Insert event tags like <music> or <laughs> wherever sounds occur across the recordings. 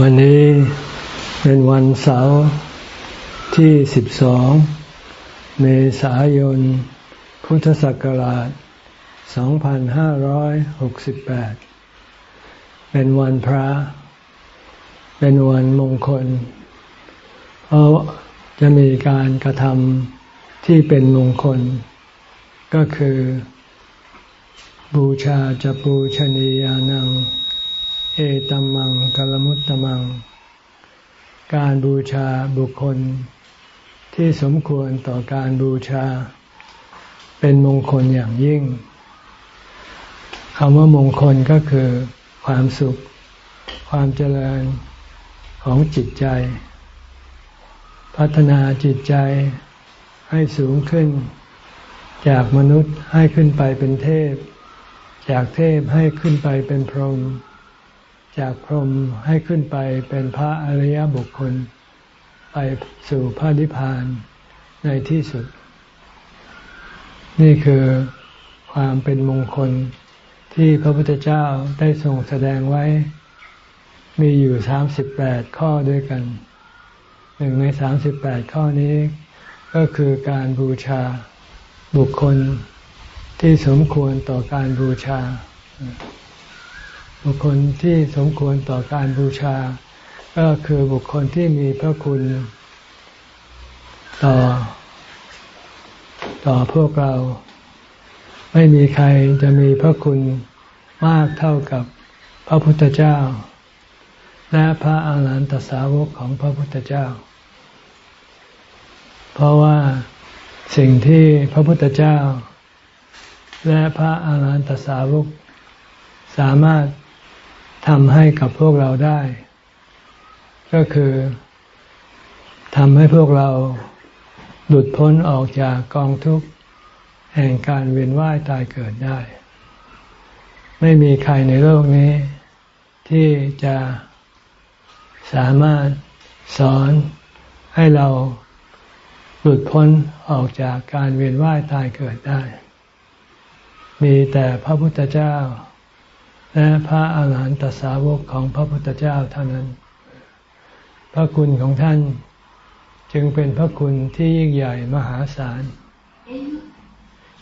วันนี้เป็นวันเสาร์ที่ 12 เมษายน พุทธศักราช 2568 เป็นวันพระ เป็นวันมงคล เพราะจะมีการกระทำที่เป็นมงคล ก็คือ บูชาจะปูชนียานัง เอตัมมังกลมุตตมัง การบูชาบุคคล ที่สมควรต่อการบูชา เป็นมงคลอย่างยิ่งคำว่ามงคลก็คือ ความสุข ความเจริญของจิตใจ พัฒนาจิตใจให้สูงขึ้น จากมนุษย์ให้ขึ้นไปเป็นเทพ จากเทพให้ขึ้นไปเป็นพรหม จากพรหมให้ขึ้นไปเป็นพระอริยบุคคล ไปสู่พระนิพพานในที่สุด นี่คือความเป็นมงคลที่พระพุทธเจ้าได้ทรงแสดงไว้ มีอยู่สามสิบแปดข้อด้วยกัน หนึ่งในสามสิบแปดข้อนี้ ก็คือการบูชาบุคคลที่สมควรต่อการบูชา บุคคลที่สมควรต่อการบูชา ก็คือบุคคลที่มีพระคุณ ต่อ ต่อพวกเรา ไม่มีใครจะมีพระคุณมากเท่ากับพระพุทธเจ้า และพระอาหารหันตสาวกของพระพุทธเจ้า เพราะว่าสิ่งที่พระพุทธเจ้า และพระอาหารหันตสาวกสามารถ ทำให้กับพวกเราได้ ก็คือทำให้พวกเราหลุดพ้นออกจากกองทุกข์แห่งการเวียนว่ายตายเกิดได้ ไม่มีใครในโลกนี้ ที่จะสามารถสอนให้เราหลุดพ้นออกจากการเวียนว่ายตายเกิดได้ มีแต่พระพุทธเจ้า และพระอาหารหันตสาวกของพระพุทธเจ้าเท่านั้น พระคุณของท่านจึงเป็นพระคุณที่ยิ่งใหญ่มหาศาล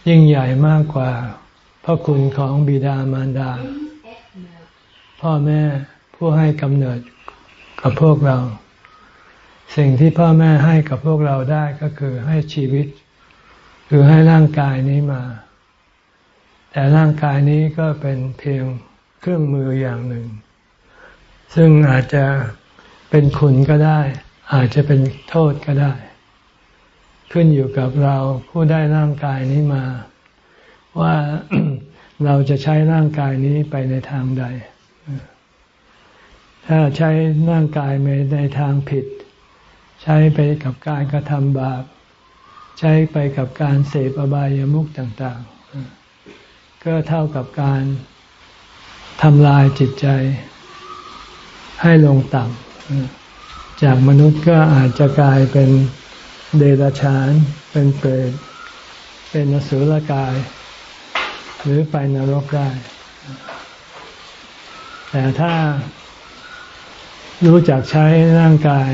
ยิ่งใหญ่มากกว่าพระคุณของบิดามารดา พ่อแม่ผู้ให้กำเนิดกับพวกเรา สิ่งที่พ่อแม่ให้กับพวกเราได้ก็คือให้ชีวิต คือให้ร่างกายนี้มา แต่ร่างกายนี้ก็เป็นเพียง เครื่องมืออย่างหนึ่ง ซึ่งอาจจะเป็นคุณก็ได้ อาจจะเป็นโทษก็ได้ ขึ้นอยู่กับเราผู้ได้ร่างกายนี้มา ว่าเราจะใช้ร่างกายนี้ไปในทางใด ถ้าใช้ร่างกายไปในทางผิด ใช้ไปกับการกระทำบาป ใช้ไปกับการเสพอบายามุขต่าง ๆ ก็เท่ากับการ ทำลายจิตใจให้ลงต่ำจากมนุษย์ก็อาจจะกลายเป็นเดรัจฉาน เป็นเปรตเป็นนสุลกาย หรือไปนรกได้ แต่ถ้ารู้จักใช้ร่างกาย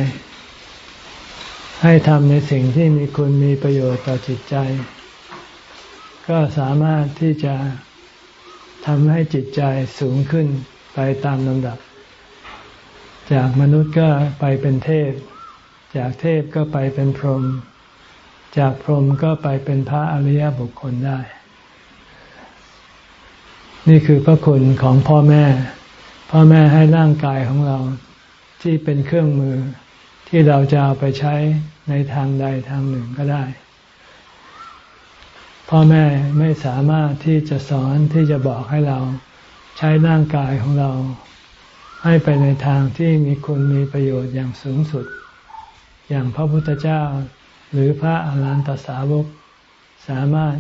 ให้ทำในสิ่งที่มีคุณมีประโยชน์ต่อจิตใจ ก็สามารถที่จะ ทำให้จิตใจสูงขึ้นไปตามลำดับ จากมนุษย์ก็ไปเป็นเทพ จากเทพก็ไปเป็นพรหมจากพรหมก็ไปเป็นพระอริยบุคคลได้ นี่คือพระคุณของพ่อแม่ พ่อแม่ให้ร่างกายของเราที่เป็นเครื่องมือที่เราจะเอาไปใช้ในทางใดทางหนึ่งก็ได้ พ่อแม่ไม่สามารถที่จะสอนที่จะบอกให้เราใช้ร่างกายของเรา ให้ไปในทางที่มีคุณมีประโยชน์อย่างสูงสุด อย่างพระพุทธเจ้า หรือพระอรันตสาวกสามารถ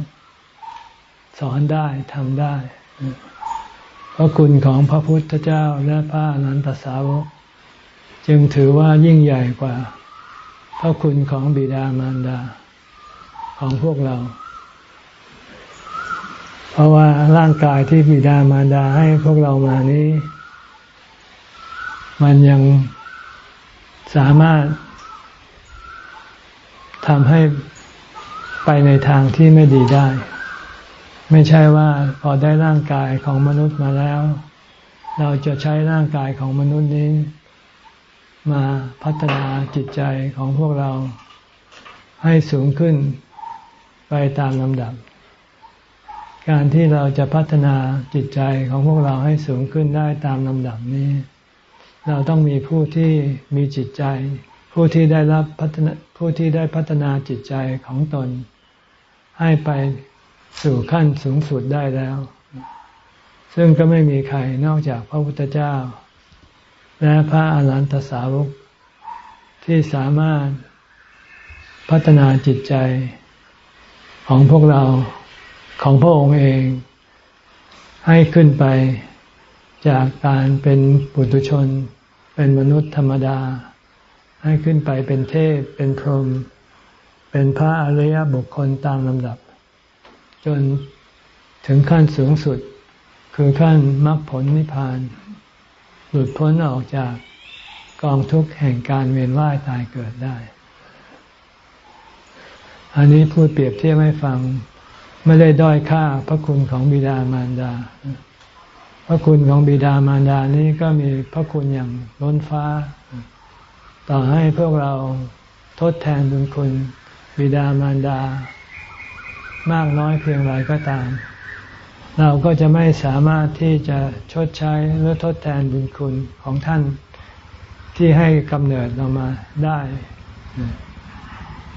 สอนได้ทำได้ เพราะคุณของพระพุทธเจ้าและพระอรันตสาวก จึงถือว่ายิ่งใหญ่กว่า พระคุณของบิดามารดาของพวกเรา เพราะว่าร่างกายที่บิดามารดาให้พวกเรามานี้ มันยังสามารถทำให้ไปในทางที่ไม่ดีได้ ไม่ใช่ว่าพอได้ร่างกายของมนุษย์มาแล้ว เราจะใช้ร่างกายของมนุษย์นี้ มาพัฒนาจิตใจของพวกเราให้สูงขึ้นไปตามลำดับ การที่เราจะพัฒนาจิตใจของพวกเราให้สูงขึ้นได้ตามลำดับนี้ เราต้องมีผู้ที่มีจิตใจ ผู้ที่ได้รับพัฒนาผู้ที่ได้พัฒนาจิตใจของตน ให้ไปสู่ขั้นสูงสุดได้แล้ว ซึ่งก็ไม่มีใครนอกจากพระพุทธเจ้า และพระอาหารหันตสาวกที่สามารถพัฒนาจิตใจของพวกเรา ของพระองค์เอง ให้ขึ้นไปจากการเป็นปุถุชน เป็นมนุษย์ธรรมดา ให้ขึ้นไปเป็นเทพ เป็นพรหมเป็นพระอริยบุคคลตามลำดับ จนถึงขั้นสูงสุด คือขั้นมรรคผลนิพพาน หลุดพ้นออกจากกองทุกข์แห่งการเวียนว่ายตายเกิดได้ อันนี้พูดเปรียบเทียบให้ฟัง ไม่ได้ด้อยค่าพระคุณของบิดามารดา พระคุณของบิดามารดานี้ก็มีพระคุณอย่างล้นฟ้า ต่อให้พวกเราทดแทนบุญคุณบิดามารดา มากน้อยเพียงไรก็ตาม เราก็จะไม่สามารถที่จะชดใช้หรือทดแทนบุญคุณของท่านที่ให้กำเนิดเรามาได้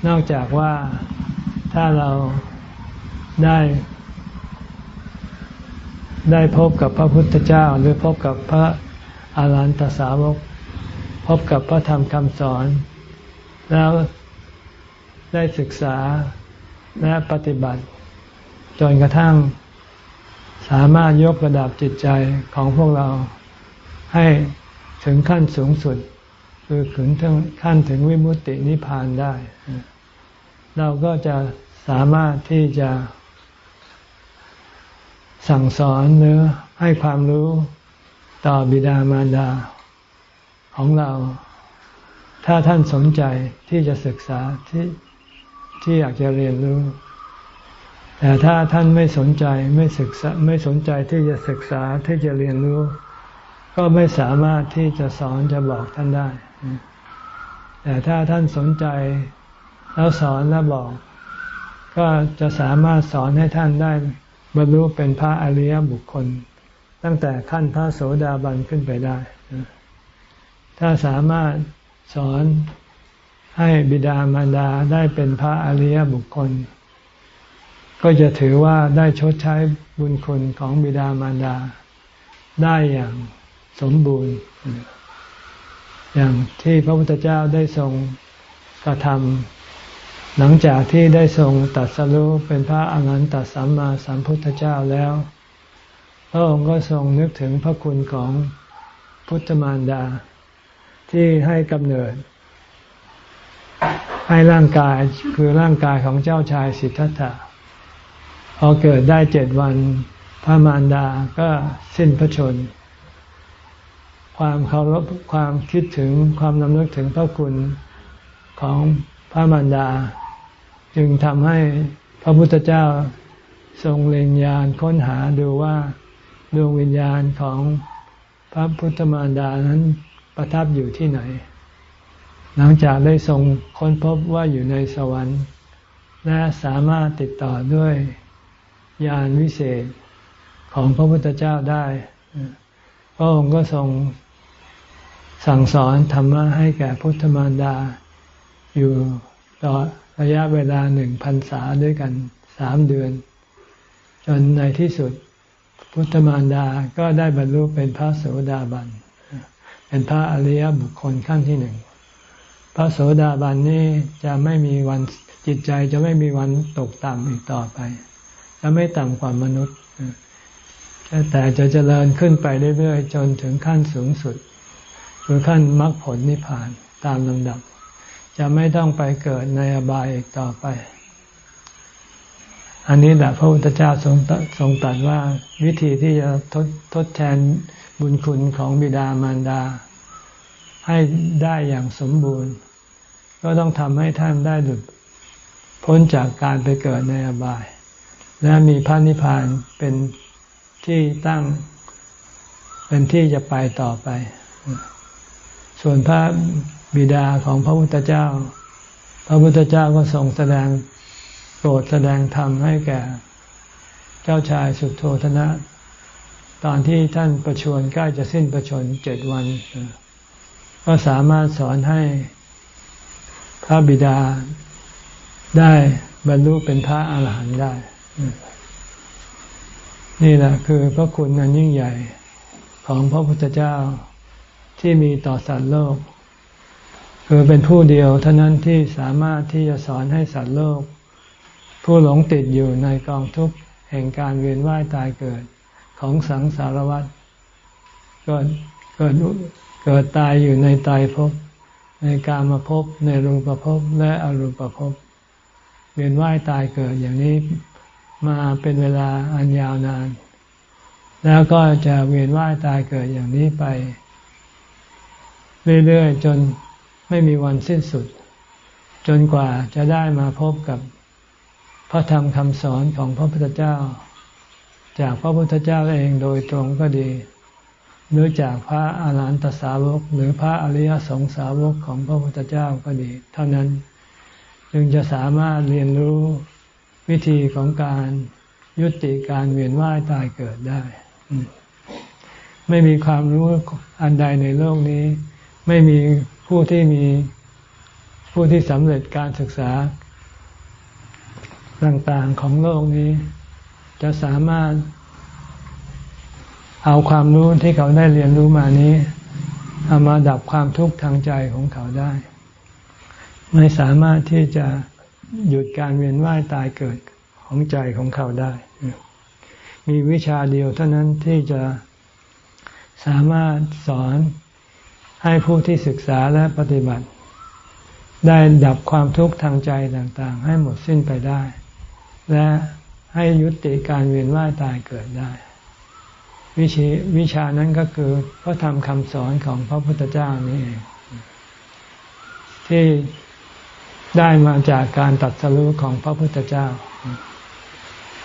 นอกจากว่าถ้าเรา ได้ ได้พบกับพระพุทธเจ้า หรือพบกับพระอารันตสาวก พบกับพระธรรมคำสอน แล้วได้ศึกษาและปฏิบัติ จนกระทั่งสามารถยกระดับจิตใจของพวกเราให้ถึงขั้นสูงสุด คือถึงขั้นถึงวิมุตตินิพพานได้ เราก็จะสามารถที่จะ สั่งสอนหรือให้ความรู้ต่อบิดามารดาของเรา ถ้าท่านสนใจที่จะศึกษาที่ที่อยากจะเรียนรู้ แต่ถ้าท่านไม่สนใจไม่ศึกษาไม่สนใจที่จะศึกษาที่จะเรียนรู้ ก็ไม่สามารถที่จะสอนจะบอกท่านได้ แต่ถ้าท่านสนใจแล้วสอนแล้วบอก ก็จะสามารถสอนให้ท่านได้ บรรลุเป็นพระอริยบุคคล ตั้งแต่ขั้นพระโสดาบันขึ้นไปได้ ถ้าสามารถสอนให้บิดามารดาได้เป็นพระอริยบุคคล ก็จะถือว่าได้ชดใช้บุญคุณของบิดามารดา ได้อย่างสมบูรณ์ อย่างที่พระพุทธเจ้าได้ทรงกระทำ หลังจากที่ได้ทรงตัดสรุเป็นพระอรหันตสัมมาสัมพุทธเจ้าแล้ว พระองค์ก็ทรงนึกถึงพระคุณของพุทธมารดา ที่ให้กำเนิด ให้ร่างกายคือร่างกายของเจ้าชายสิทธัตถะพอเกิดได้เจ็ดวันพระมารดาก็สิ้นพระชน ความเคารพความคิดถึงความนำนึกถึงพระคุณของ พระมารดา จึงทำให้พระพุทธเจ้าทรงเล็งยานค้นหาดูว่าดวงวิญญาณของพระพุทธมารดานั้นประทับอยู่ที่ไหน หลังจากได้ทรงค้นพบว่าอยู่ในสวรรค์ และสามารถติดต่อด้วยยานวิเศษของพระพุทธเจ้าได้ พระองค์ก็ทรงสั่งสอนธรรมะให้แก่พุทธมารดา อยู่ต่อระยะเวลาหนึ่งพันษาด้วยกันสามเดือน จนในที่สุดพุทธมารดาก็ได้บรรลุเป็นพระโสดาบัน เป็นพระอริยบุคคลขั้นที่หนึ่ง พระโสดาบันนี้จะไม่มีวันจิตใจจะไม่มีวันตกต่ำอีกต่อไป จะไม่ต่ำกว่ามนุษย์ แต่จะเจริญขึ้นไปเรื่อยๆ จนถึงขั้นสูงสุด คือขั้นมรรคผลนิพพานตามลำดับ จะไม่ต้องไปเกิดในอบายอีกต่อไป อันนี้แหละพระพุทธเจ้าทรงทรงตรัสว่าวิธีที่จะทดทดแทนบุญคุณของบิดามารดา ให้ได้อย่างสมบูรณ์ ก็ต้องทำให้ท่านได้หลุดพ้นจากการไปเกิดในอบาย และมีพระนิพพานเป็นที่ตั้งเป็นที่จะไปต่อไป ส่วนพระ บิดาของพระพุทธเจ้า พระพุทธเจ้าก็ทรงแสดงโปรดแสดงธรรมให้แก่ เจ้าชายสุโธธนะ ตอนที่ท่านประชวรใกล้จะสิ้นประชนเจ็ดวัน ก็สามารถสอนให้พระบิดาได้บรรลุเป็นพระอาหารหันต์ได้ นี่แหละคือพระคุณอันยิ่งใหญ่ของพระพุทธเจ้าที่มีต่อสัตว์โลก คือเป็นผู้เดียวเท่านั้นที่สามารถที่จะสอนให้สัตว์โลก ผู้หลงติดอยู่ในกองทุกข์แห่งการเวียนว่ายตายเกิดของสังสารวัฏเกิดเกิดเกิดตายอยู่ในตายภพในการมาพบในรูปภพและอรูปภพเวียนว่ายตายเกิดอย่างนี้มาเป็นเวลาอันยาวนาน แล้วก็จะเวียนว่ายตายเกิดอย่างนี้ไป เรื่อยๆจน ไม่มีวันสิ้นสุด จนกว่าจะได้มาพบกับพระธรรมคำสอนของพระพุทธเจ้า จากพระพุทธเจ้าเองโดยตรงก็ดี หรือจากพระอาหารหันตสาวก หรือพระอริยสงสาวกของพระพุทธเจ้าก็ดี เท่านั้นจึงจะสามารถเรียนรู้วิธีของการยุติการเวียนว่ายตายเกิดได้ ไม่มีความรู้อันใดในโลกนี้ ไม่มี ผู้ที่มีผู้ที่สำเร็จการศึกษาต่างๆของโลกนี้ จะสามารถเอาความรู้ที่เขาได้เรียนรู้มานี้เอามาดับความทุกข์ทางใจของเขาได้ ไม่สามารถที่จะหยุดการเวียนว่ายตายเกิดของใจของเขาได้ มีวิชาเดียวเท่านั้นที่จะสามารถสอน ให้ผู้ที่ศึกษาและปฏิบัติ ได้ดับความทุกข์ทางใจต่างๆ ให้หมดสิ้นไปได้ และให้ยุติการเวียนว่ายตายเกิดได้ วิชวิชานั้นก็คือพระธรรมคำสอนของพระพุทธเจ้านี่เองที่ได้มาจากการตัดสรุของพระพุทธเจ้า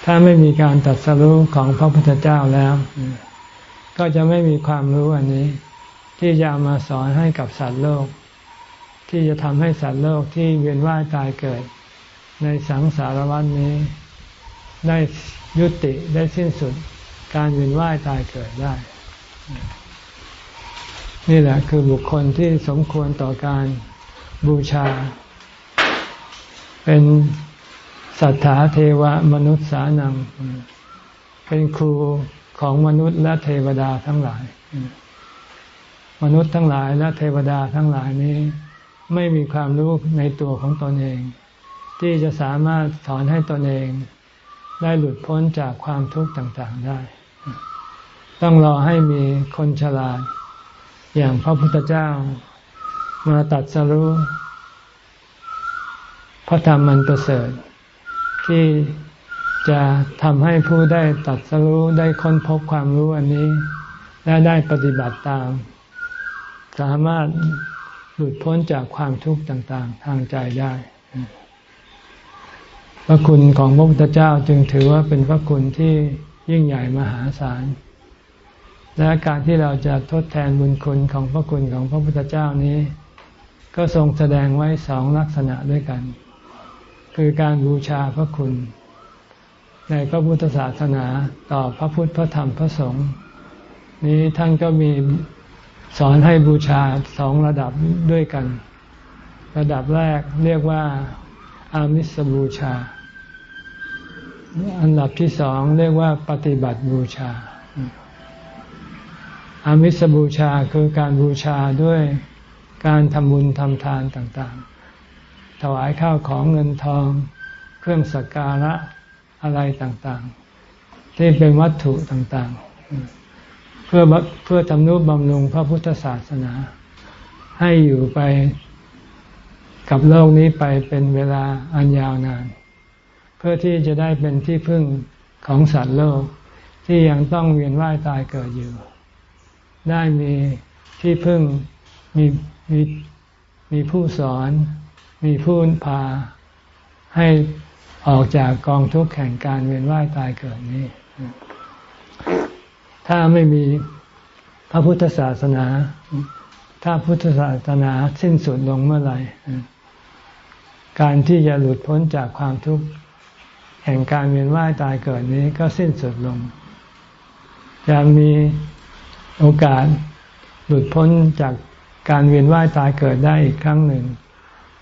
ถ้าไม่มีการตัดสรุของพระพุทธเจ้าแล้ว ก็จะไม่มีความรู้อันนี้ ที่จะมาสอนให้กับสัตว์โลก ที่จะทำให้สัตว์โลกที่เวียนว่ายตายเกิด ในสังสารวัฏนี้ ได้ยุติได้สิ้นสุดการเวียนว่ายตายเกิดได้ นี่แหละคือบุคคลที่สมควรต่อการบูชา เป็นสัทธาเทวมนุษย์สานัง เป็นครูของมนุษย์และเทวดาทั้งหลาย มนุษย์ทั้งหลายและเทวดาทั้งหลายนี้ ไม่มีความรู้ในตัวของตนเอง ที่จะสามารถสอนให้ตนเอง ได้หลุดพ้นจากความทุกข์ต่างๆได้ ต้องรอให้มีคนฉลาด อย่างพระพุทธเจ้า มาตัดสรู้พระธรรมมันประเสริฐ ที่จะทำให้ผู้ได้ตัดสรู้ได้ค้นพบความรู้อันนี้ และได้ปฏิบัติตาม สามารถหลุดพ้นจากความทุกข์ต่างๆ ทางใจได้ พระคุณของพระพุทธเจ้าจึงถือว่าเป็นพระคุณที่ยิ่งใหญ่มหาศาล และการที่เราจะทดแทนบุญคุณของพระคุณของพระพุทธเจ้านี้ ก็ทรงแสดงไว้สองลักษณะด้วยกัน คือการบูชาพระคุณ ในพระพุทธศาสนาต่อพระพุทธพระธรรมพระสงฆ์นี้ท่านก็มี สอนให้บูชาสองระดับด้วยกัน ระดับแรกเรียกว่า อามิสบูชา อันดับที่สองเรียกว่าปฏิบัติบูชา อามิสบูชาคือการบูชาด้วยการทำบุญทำทานต่างๆ ถวายข้าวของเงินทอง เครื่องสักการะอะไรต่างๆ ที่เป็นวัตถุต่างๆ เพื่อเพื่อทำนุบำรุงพระพุทธศาสนา ให้อยู่ไปกับโลกนี้ไปเป็นเวลาอันยาวนาน เพื่อที่จะได้เป็นที่พึ่งของสัตว์โลกที่ยังต้องเวียนว่ายตายเกิดอยู่ ได้มีที่พึ่งมีมีมีผู้สอน มีผู้พาให้ออกจากกองทุกข์แห่งการเวียนว่ายตายเกิดนี้ ถ้าไม่มีพระพุทธศาสนา ถ้าพุทธศาสนาสิ้นสุดลงเมื่อไหร่การที่จะหลุดพ้นจากความทุกข์แห่งการเวียนว่ายตายเกิดนี้ก็สิ้นสุดลงจะมีโอกาสหลุดพ้นจากการเวียนว่ายตายเกิดได้อีกครั้งหนึ่ง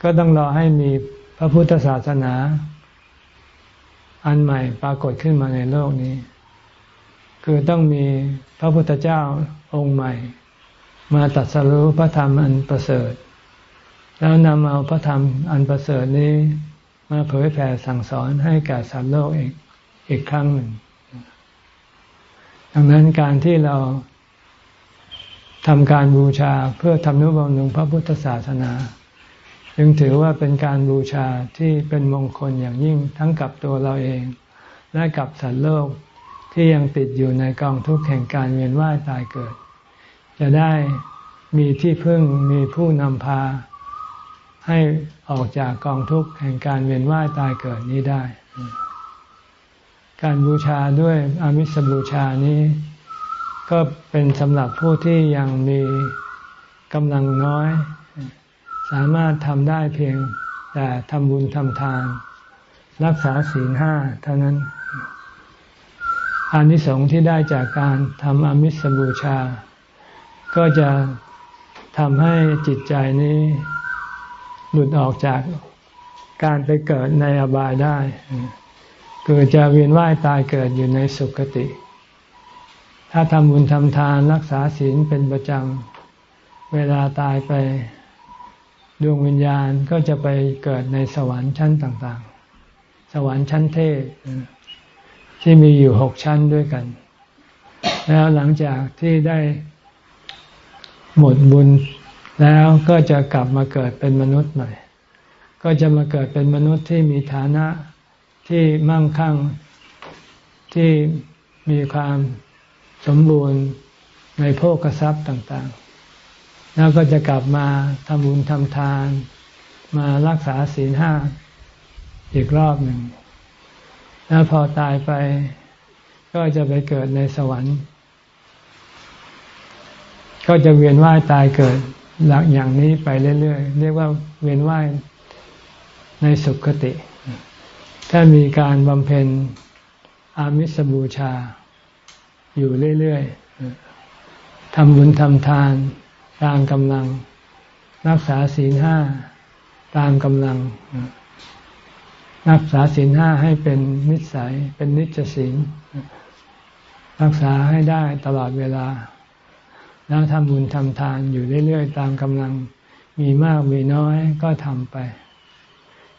ก็ต้องรอให้มีพระพุทธศาสนา อันใหม่ปรากฏขึ้นมาในโลกนี้ คือต้องมีพระพุทธเจ้าองค์ใหม่ มาตัดสรู้พระธรรมอันประเสริฐ แล้วนำเอาพระธรรมอันประเสริฐนี้ มาเผยแผ่สั่งสอนให้แก่สัตว์โลกอีกอีกครั้งหนึ่ง ดังนั้นการที่เราทำการบูชาเพื่อทำนุบำรุงพระพุทธศาสนาจึงถือว่าเป็นการบูชาที่เป็นมงคลอย่างยิ่งทั้งกับตัวเราเอง และกับสัตว์โลก ที่ยังติดอยู่ในกองทุกข์แห่งการเวียนว่ายตายเกิด จะได้มีที่พึ่งมีผู้นำพา ให้ออกจากกองทุกข์แห่งการเวียนว่ายตายเกิดนี้ได้ การบูชาด้วยอามิสบูชานี้ ก็เป็นสำหรับผู้ที่ยังมีกำลังน้อย สามารถทำได้เพียงแต่ทำบุญทำทาน รักษาศีลห้าเท่านั้น อานิสงส์ที่ได้จากการทำอมิสบูชา ก็จะทำให้จิตใจนี้หลุดออกจากการไปเกิดในอบายได้ คือจะเวียนว่ายตายเกิดอยู่ในสุคติ ถ้าทำบุญทำทานรักษาศีลเป็นประจำ เวลาตายไปดวงวิญญาณก็จะไปเกิดในสวรรค์ชั้นต่างๆ สวรรค์ชั้นเทพ ที่มีอยู่หกชั้นด้วยกัน แล้วหลังจากที่ได้หมดบุญแล้วก็จะกลับมาเกิดเป็นมนุษย์ใหม่ ก็จะมาเกิดเป็นมนุษย์ที่มีฐานะที่มั่งคั่งที่มีความสมบูรณ์ในโภกทรัพย์ต่างๆ แล้วก็จะกลับมาทำบุญทำทาน มารักษาศีลห้าอีกรอบหนึ่ง แล้วพอตายไปก็จะไปเกิดในสวรรค์ ก็จะเวียนว่ายตายเกิดหลักอย่างนี้ไปเรื่อยๆ เรียกว่าเวียนว่ายในสุขติ ถ้ามีการบำเพ็ญอามิสบูชา อยู่เรื่อยๆทำบุญทำทานตามกำลัง รักษาศีลห้าตามกำลัง รักษาศีลห้าให้เป็นนิสัย เป็นนิจศีลรักษาให้ได้ตลอดเวลา แล้วทำบุญทำทานอยู่เรื่อยๆ ตามกำลังมีมากมีน้อยก็ทำไป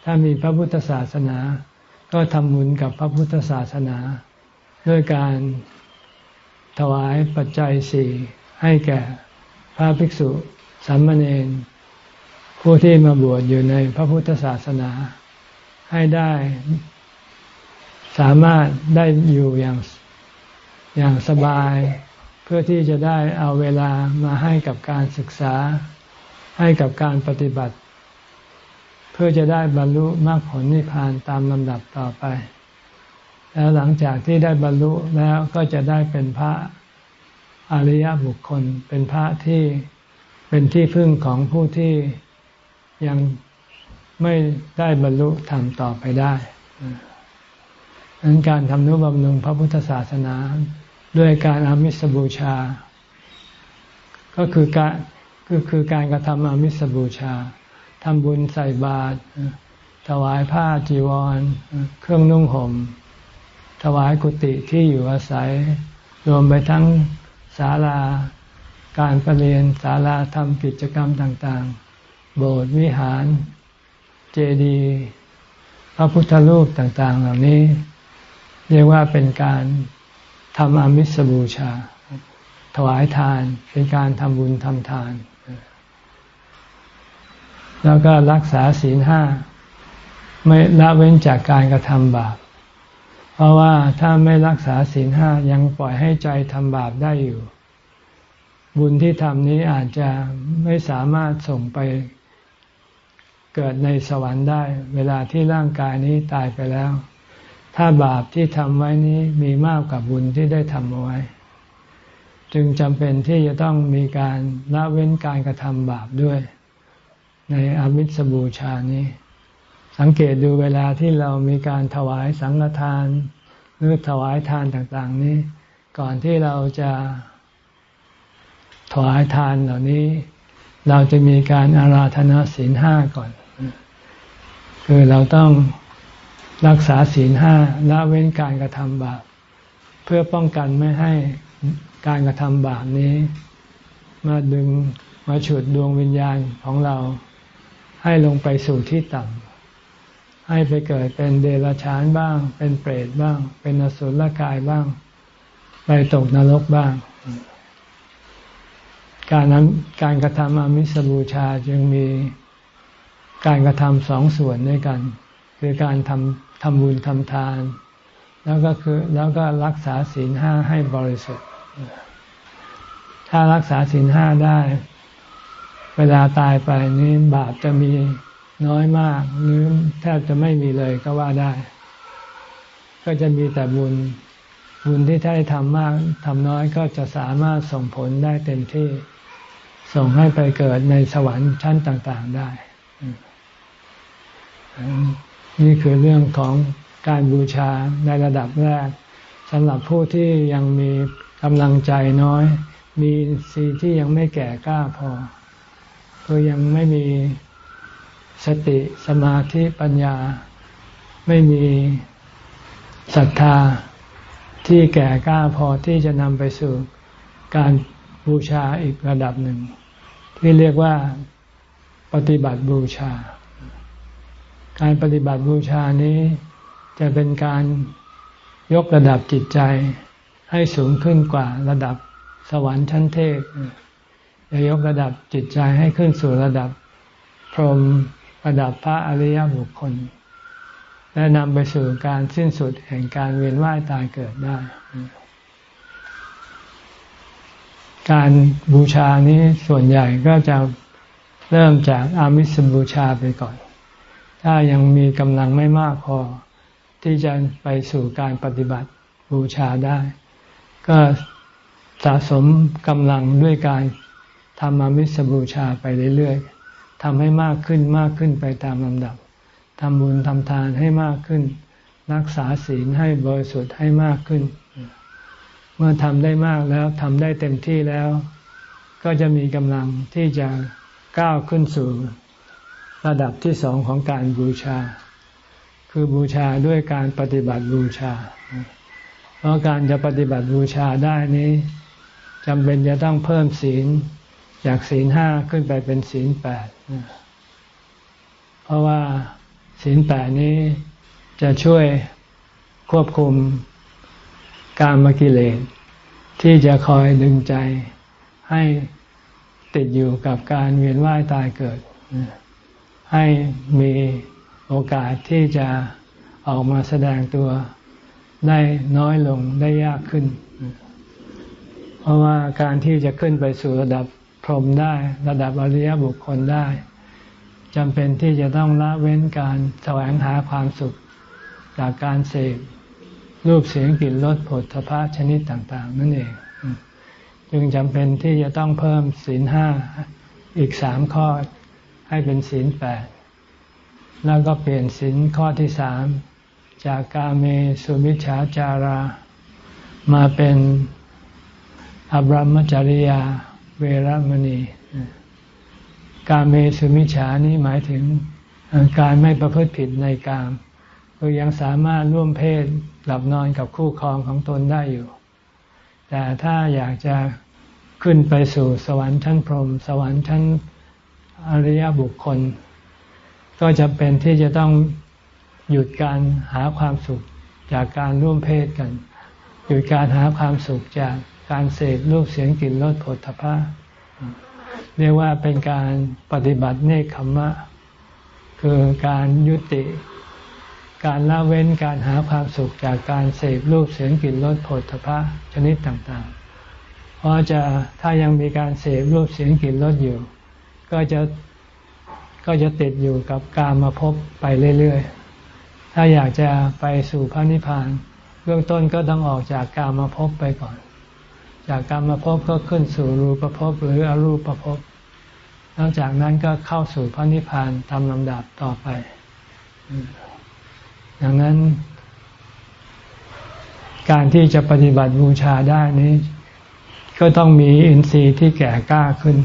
ถ้ามีพระพุทธศาสนา ก็ทำบุญกับพระพุทธศาสนา ด้วยการถวายปัจจัยสี่ให้แก่พระภิกษุสามเณรผู้ที่มาบวชอยู่ในพระพุทธศาสนา ให้ได้ สามารถได้อยู่อย่างอย่างสบาย เพื่อที่จะได้เอาเวลามาให้กับการศึกษา ให้กับการปฏิบัติ เพื่อจะได้บรรลุมรรคผลนิพพานตามลำดับต่อไป แล้วหลังจากที่ได้บรรลุแล้วก็จะได้เป็นพระอริยบุคคล เป็นพระที่เป็นที่พึ่งของผู้ที่ยัง ไม่ได้บรรลุธรรมต่อไปได้ดังนั้นการทำนุบำรุงพระพุทธศาสนาด้วยการอามิสบูชา ก็คือการก็คือการกระทำอามิสบูชาทำบุญใส่บาตรถวายผ้าจีวร เครื่องนุ่งห่ม ถวายกุฏิที่อยู่อาศัย รวมไปทั้งศาลา การประเรียนศาลาทำกิจกรรมต่าง ๆ โบสถ์วิหาร เจดีย์พระพุทธรูปต่างๆ เหล่านี้ เรียกว่าเป็นการทำอมิสบูชา ถวายทานเป็นการทำบุญทำทาน แล้วก็รักษาศีลห้าไม่ละเว้นจากการกระทำบาป เพราะว่าถ้าไม่รักษาศีลห้ายังปล่อยให้ใจทำบาปได้อยู่ บุญที่ทำนี้อาจจะไม่สามารถส่งไป เกิดในสวรรค์ได้ เวลาที่ร่างกายนี้ตายไปแล้ว ถ้าบาปที่ทำไว้นี้มีมากกว่าบุญที่ได้ทำเอาไว้ จึงจำเป็นที่จะต้องมีการละเว้นการกระทำบาปด้วย ในอมิสบูชานี้ สังเกตดูเวลาที่เรามีการถวายสังฆทานหรือถวายทานต่างๆนี้ ก่อนที่เราจะถวายทานเหล่านี้ เราจะมีการอาราธนาศีลห้าก่อน คือเราต้องรักษาศีลห้าละเว้นการกระทำบาป เพื่อป้องกันไม่ให้การกระทำบาปนี้ มาดึงมาฉุดดวงวิญญาณของเราให้ลงไปสู่ที่ต่ำให้ไปเกิดเป็นเดรัจฉานบ้าง เป็นเปรตบ้าง เป็นอสุรกายบ้าง ไปตกนรกบ้าง การนั้นการกระทำอมิสบูชาจึงมี การกระทำสองส่วนด้วยกัน คือการทำทำบุญทำทาน แล้วก็คือแล้วก็รักษาศีลห้าให้บริสุทธิ์ ถ้ารักษาศีลห้าได้ เวลาตายไปนี้บาปจะมีน้อยมากหรือแทบจะไม่มีเลยก็ว่าได้ ก็จะมีแต่บุญบุญที่ได้ทำมากทำน้อยก็จะสามารถส่งผลได้เต็มที่ ส่งให้ไปเกิดในสวรรค์ชั้นต่าง ๆได้ นี่คือเรื่องของการบูชาในระดับแรกสำหรับผู้ที่ยังมีกำลังใจน้อย มีสีที่ยังไม่แก่กล้าพอคือยังไม่มีสติสมาธิปัญญา ไม่มีศรัทธาที่แก่กล้าพอที่จะนำไปสู่การบูชาอีกระดับหนึ่ง ที่เรียกว่าปฏิบัติบูชา การปฏิบัติบูชานี้จะเป็นการยกระดับจิตใจให้สูงขึ้นกว่าระดับสวรรค์ชั้นเทพจะยกระดับจิตใจให้ขึ้นสู่ระดับพรหมระดับพระอริยบุคคล และนำไปสู่การสิ้นสุดแห่งการเวียนว่ายตายเกิดได้ การบูชานี้ส่วนใหญ่ก็จะเริ่มจากอามิสบูชาไปก่อน ถ้ายังมีกำลังไม่มากพอ ที่จะไปสู่การปฏิบัติบูชาได้ ก็สะสมกำลังด้วยการทำอามิสบูชาไปเรื่อยๆทำให้มากขึ้นมากขึ้นไปตามลำดับทำบุญทำทานให้มากขึ้น รักษาศีลให้บริสุทธิ์ให้มากขึ้น เมื่อทำได้มากแล้วทำได้เต็มที่แล้ว ก็จะมีกำลังที่จะก้าวขึ้นสู่ ระดับที่สองของการบูชา คือบูชาด้วยการปฏิบัติบูชา เพราะการจะปฏิบัติบูชาได้นี้จำเป็นจะต้องเพิ่มศีลจากศีลห้าขึ้นไปเป็นศีลแปดเพราะว่าศีลแปดนี้จะช่วยควบคุมการมกิเลสที่จะคอยดึงใจให้ติดอยู่กับการเวียนว่ายตายเกิด ให้มีโอกาสที่จะออกมาแสดงตัวได้น้อยลงได้ยากขึ้น เพราะว่าการที่จะขึ้นไปสู่ระดับพรหมได้ระดับอริยบุคคลได้จำเป็นที่จะต้องละเว้นการแสวงหาความสุข จากการเสพรูปเสียงกลิ่นรสผลทพะชนิดต่าง ๆ นั่นเอง จึงจำเป็นที่จะต้องเพิ่มศีลห้าอีกสามข้อ ให้เป็นศีลแปดแล้วก็เปลี่ยนศีลข้อที่สามจากกาเมสุมิชฌาจารา มาเป็นอบรมจริยาเวรมณี กาเมสุมิชฌานี้หมายถึงการไม่ประพฤติผิดในกามคือยังสามารถร่วมเพศหลับนอนกับคู่ครองของตนได้อยู่ แต่ถ้าอยากจะขึ้นไปสู่สวรรค์ชั้นพรหมสวรรค์ชั้น อริยบุคคล ก็จะเป็นที่จะต้องหยุดการหาความสุขจากการร่วมเพศกัน หยุดการหาความสุขจากการเสพรูปเสียงกลิ่นรสผลทพะเรียกว่าเป็นการปฏิบัติเนคขมมะ คือการยุติ การละเว้นการหาความสุขจากการเสพรูปเสียงกลิ่นรสผลทพะชนิดต่างๆ เพราะจะถ้ายังมีการเสพรูปเสียงกลิ่นรสอยู่ ก็จะก็จะติดอยู่กับการมาพบไปเรื่อยๆ ถ้าอยากจะไปสู่พระนิพพาน เบื้องต้นก็ต้องออกจากการมาพบไปก่อน จากการมาพบก็ขึ้นสู่รูปภพหรืออรูปภพหลังจากนั้นก็เข้าสู่พระนิพพานตามลำดับต่อไป ดังนั้น การที่จะปฏิบัติบูชาได้นี้ ก็ต้องมีอินทรีย์ที่แก่กล้าขึ้น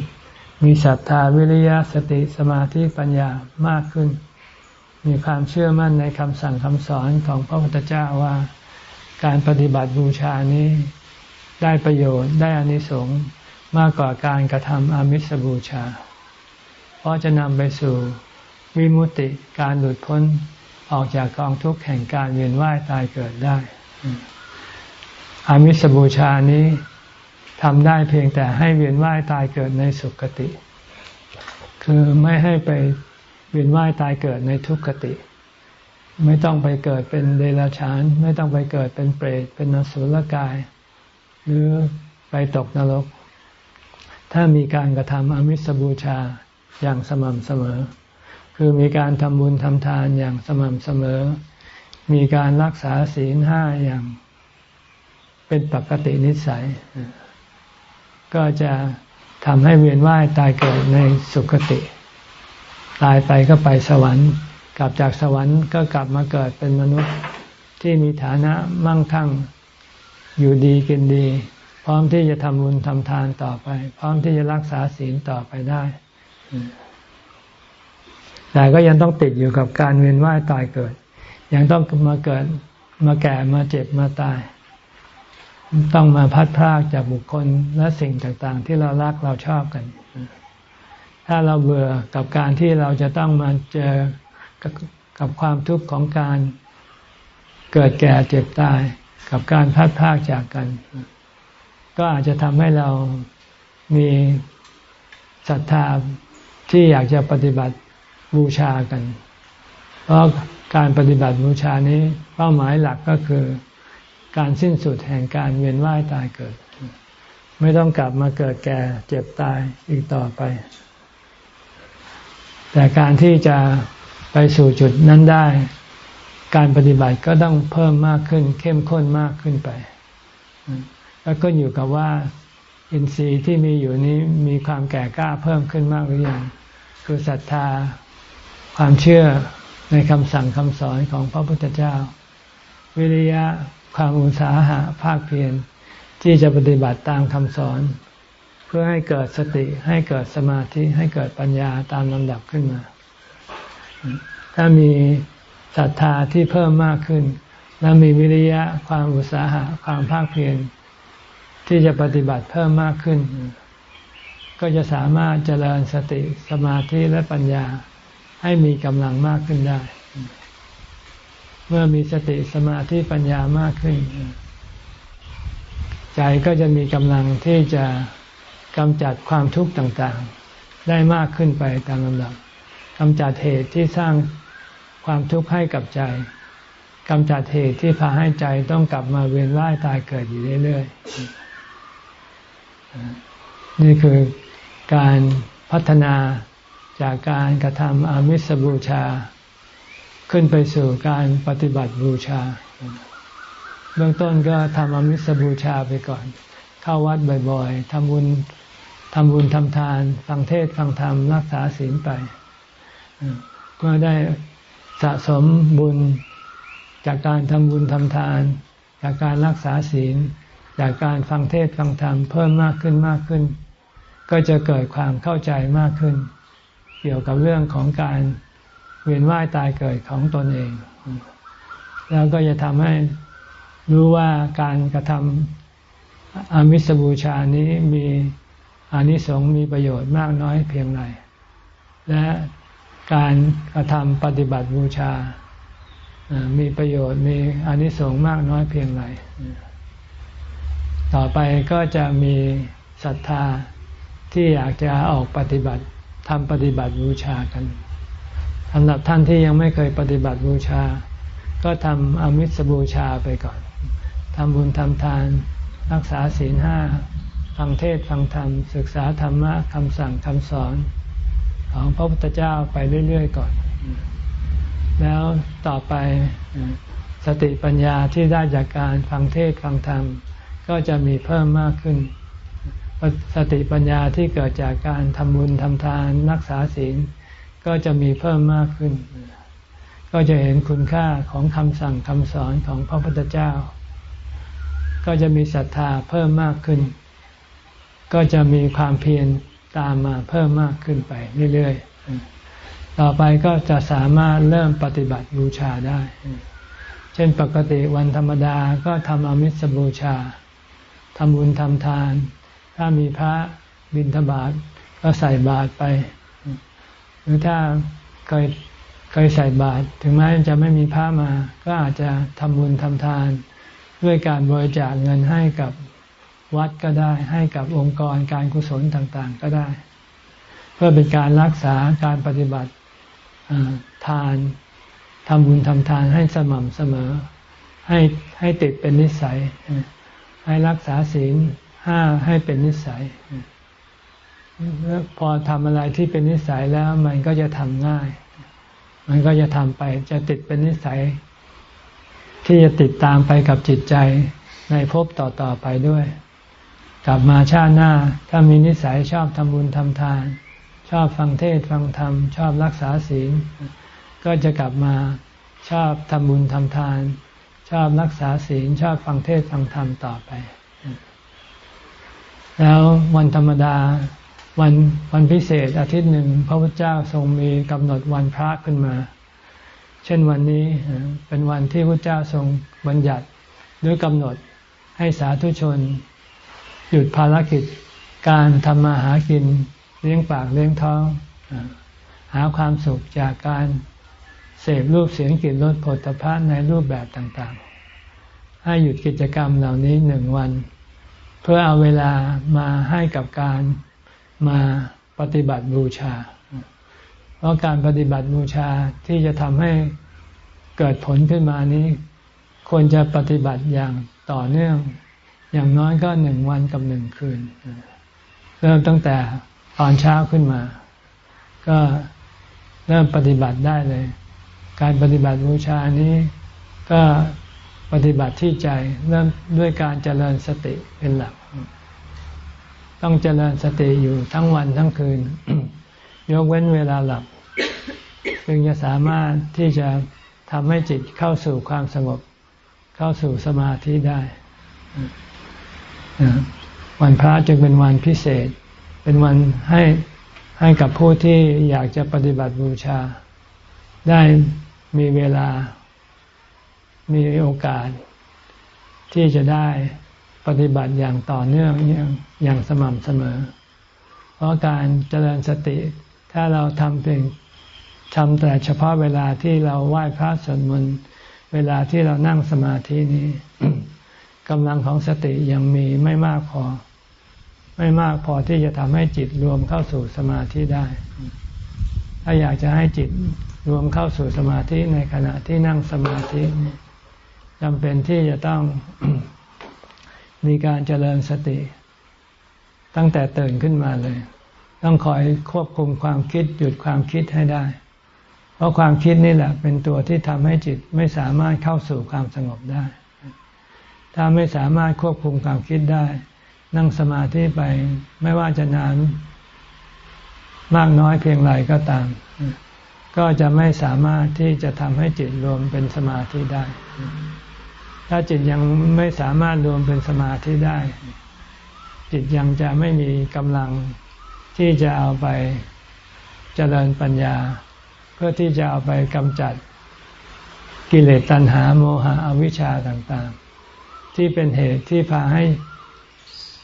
มีศรัทธาวิริยะสติสมาธิปัญญามากขึ้น มีความเชื่อมั่นในคำสั่งคำสอนของพระพุทธเจ้าว่า การปฏิบัติบูชานี้ได้ประโยชน์ได้อานิสงส์มากกว่าการกระทำอามิสบูชา เพราะจะนำไปสู่วิมุตติการหลุดพ้นออกจากกองทุกข์แห่งการเวียนว่ายตายเกิดได้ อามิสบูชานี้ ทำได้เพียงแต่ให้เวียนว่ายตายเกิดในสุคติ คือไม่ให้ไปเวียนว่ายตายเกิดในทุกขติ ไม่ต้องไปเกิดเป็นเดรัจฉาน ไม่ต้องไปเกิดเป็นเปรตเป็นนสุลกาย หรือไปตกนรก ถ้ามีการกระทำอมิสบูชาอย่างสม่ำเสมอ คือมีการทำบุญทำทานอย่างสม่ำเสมอ มีการรักษาศีลห้าอย่างเป็นปกตินิสัย ก็จะทำให้เวียนว่ายตายเกิดในสุคติ ตายไปก็ไปสวรรค์ กลับจากสวรรค์ก็กลับมาเกิดเป็นมนุษย์ที่มีฐานะมั่งคั่ง อยู่ดีกินดี พร้อมที่จะทำบุญทำทานต่อไป พร้อมที่จะรักษาศีลต่อไปได้แต่ก็ยังต้องติดอยู่กับการเวียนว่ายตายเกิด ยังต้องมาเกิดมาแก่มาเจ็บมาตาย ต้องมาพัดพรากจากบุคคลและสิ่งต่างๆ ที่เรารักเราชอบกัน ถ้าเราเบื่อกับการที่เราจะต้องมาเจอกับความทุกข์ของการเกิดแก่เจ็บตายกับการพัดพรากจากกัน ก็อาจจะทำให้เรามีศรัทธาที่อยากจะปฏิบัติบูชากัน เพราะการปฏิบัติบูชานี้เป้าหมายหลักก็คือ การสิ้นสุดแห่งการเวียนว่ายตายเกิด ไม่ต้องกลับมาเกิดแก่เจ็บตายอีกต่อไป แต่การที่จะไปสู่จุดนั้นได้ การปฏิบัติก็ต้องเพิ่มมากขึ้น เข้มข้นมากขึ้นไป แล้วก็อยู่กับว่า อินทรีย์ที่มีอยู่นี้มีความแก่กล้าเพิ่มขึ้นมากหรือยังคือศรัทธาความเชื่อในคำสั่งคำสอนของพระพุทธเจ้า วิริยะ ความอุตสาหะภาคเพียรที่จะปฏิบัติตามคำสอน เพื่อให้เกิดสติให้เกิดสมาธิให้เกิดปัญญาตามลำดับขึ้นมา ถ้ามีศรัทธาที่เพิ่มมากขึ้น และมีวิริยะความอุตสาหะความภาคเพียรที่จะปฏิบัติเพิ่มมากขึ้น ก็จะสามารถเจริญสติสมาธิและปัญญาให้มีกำลังมากขึ้นได้ เมื่อมีสติสมาธิปัญญามากขึ้น ใจก็จะมีกำลังที่จะกำจัดความทุกข์ต่างๆ ได้มากขึ้นไปตามลำดับกำจัดเหตุที่สร้างความทุกข์ให้กับใจกำจัดเหตุที่พาให้ใจต้องกลับมาเวียนว่ายตายเกิดอยู่เรื่อยๆ นี่คือการพัฒนาจากการกระทำอามิสบูชา ขึ้นไปสู่การปฏิบัติบูชา เบื้องต้นก็ทำอามิสบูชาไปก่อน เข้าวัดบ่อยๆทำบุญทำบุญทำทาน ฟังเทศฟังธรรมรักษาศีลไปก็ได้สะสมบุญจากการทำบุญทำทาน จากการรักษาศีล จากการฟังเทศฟังธรรมเพิ่มมากขึ้นมากขึ้น ก็จะเกิดความเข้าใจมากขึ้น เกี่ยวกับเรื่องของการ วียนว่ายตายเกิดของตนเอง แล้วก็จะทำให้รู้ว่าการกระทำอามิสบูชานี้มีอานิสงส์มีประโยชน์มากน้อยเพียงไร และการกระทำปฏิบัติบูชา มีประโยชน์มีอานิสงส์มากน้อยเพียงไร ต่อไปก็จะมีศรัทธาที่อยากจะออกปฏิบัติทำปฏิบัติบูชากัน สำหรับท่านที่ยังไม่เคยปฏิบัติบูชา ก็ทำอมิสบูชาไปก่อนทำบุญทำทาน รักษาศีลห้าฟังเทศฟังธรรม ศึกษาธรรมะคำสั่งคำสอน ของพระพุทธเจ้าไปเรื่อย ๆ ก่อน แล้วต่อไปสติปัญญาที่ได้จากการฟังเทศฟังธรรม ก็จะมีเพิ่มมากขึ้น สติปัญญาที่เกิดจากการทำบุญทำทาน รักษาศีล ก็จะมีเพิ่มมากขึ้น ก็จะเห็นคุณค่าของคำสั่งคำสอนของพระพุทธเจ้า ก็จะมีศรัทธาเพิ่มมากขึ้น ก็จะมีความเพียรตามมาเพิ่มมากขึ้นไปเรื่อยๆ ต่อไปก็จะสามารถเริ่มปฏิบัติบูชาได้ เช่นปกติวันธรรมดาก็ทำอมิสบูชาทำบุญทำทาน ถ้ามีพระบิณฑบาตก็ใส่บาตรไป รือถ้าเคยเคยใส่บาตรถึงแม้จะไม่มีพระมา ก็อาจจะทำบุญทำทาน ด้วยการบริจาคเงินให้กับวัดก็ได้ให้กับองค์กรการกุศลต่างๆ ก็ได้ เพื่อเป็นการรักษาการปฏิบัติทานทำบุญทำทานให้สม่ำเสมอ ให้ให้ติดเป็นนิสัย ให้รักษาศีลห้าให้เป็นนิสัย พอทำอะไรที่เป็นนิสัยแล้วมันก็จะทำง่าย มันก็จะทำไป จะติดเป็นนิสัย ที่จะติดตามไปกับจิตใจในภพต่อๆไปด้วย กลับมาชาติหน้า ถ้ามีนิสัยชอบทำบุญทำทาน ชอบฟังเทศฟังธรรม ชอบรักษาศีล ก็จะกลับมาชอบทำบุญทำทาน ชอบรักษาศีล ชอบฟังเทศฟังธรรมต่อไป แล้ววันธรรมดา วันวันพิเศษอาทิตย์หนึ่งพระพุทธเจ้าทรงมีกำหนดวันพระขึ้นมา เช่นวันนี้เป็นวันที่พระเจ้าทรงบัญญัติด้วยกำหนดให้สาธุชน หยุดภารกิจการทำมาหากินเลี้ยงปากเลี้ยงท้อง หาความสุขจากการเสพรูปเสียงกลิ่นรสผลตภะในรูปแบบต่างๆ ให้หยุดกิจกรรมเหล่านี้หนึ่งวัน เพื่อเอาเวลามาให้กับการ มาปฏิบัติบูชา เพราะการปฏิบัติบูชาที่จะทำให้เกิดผลขึ้นมานี้ ควรจะปฏิบัติอย่างต่อเนื่อง อย่างน้อยก็หนึ่งวันกับหนึ่งคืน เริ่มตั้งแต่ตอนเช้าขึ้นมา ก็เริ่มปฏิบัติได้เลย การปฏิบัติบูชานี้ก็ปฏิบัติที่ใจเริ่มด้วยการเจริญสติเป็นหลัก ต้องเจริญสติอยู่ทั้งวันทั้งคืน ยกเว้นเวลาหลับ จึงจะสามารถที่จะทำให้จิตเข้าสู่ความสงบ เข้าสู่สมาธิได้ วันพระจึงเป็นวันพิเศษ เป็นวันให้ให้กับผู้ที่อยากจะปฏิบัติบูชา ได้มีเวลามีโอกาสที่จะได้ ปฏิบัติอย่างต่อเนื่องอย่างอย่างสม่ำเสมอ เพราะการเจริญสติ ถ้าเราทำเพียงทำแต่เฉพาะเวลาที่เราไหว้พระสวดมนต์เวลาที่เรานั่งสมาธินี้กำลังของสติยังมีไม่มากพอ ไม่มากพอที่จะทำให้จิตรวมเข้าสู่สมาธิได้ ถ้าอยากจะให้จิตรวมเข้าสู่สมาธิในขณะที่นั่งสมาธิจำเป็นที่จะต้อง มีการเจริญสติ ตั้งแต่ตื่นขึ้นมาเลย ต้องคอยควบคุมความคิดหยุดความคิดให้ได้ เพราะความคิดนี่แหละเป็นตัวที่ทำให้จิตไม่สามารถเข้าสู่ความสงบได้ ถ้าไม่สามารถควบคุมความคิดได้ นั่งสมาธิไปไม่ว่าจะนานมากน้อยเพียงไรก็ตาม ก็จะไม่สามารถที่จะทำให้จิตรวมเป็นสมาธิได้ ถ้าจิตยังไม่สามารถรวมเป็นสมาธิได้ จิตยังจะไม่มีกำลังที่จะเอาไปเจริญปัญญา เพื่อที่จะเอาไปกำจัดกิเลสตัณหาโมหะอวิชชาต่างๆ ที่เป็นเหตุที่พาให้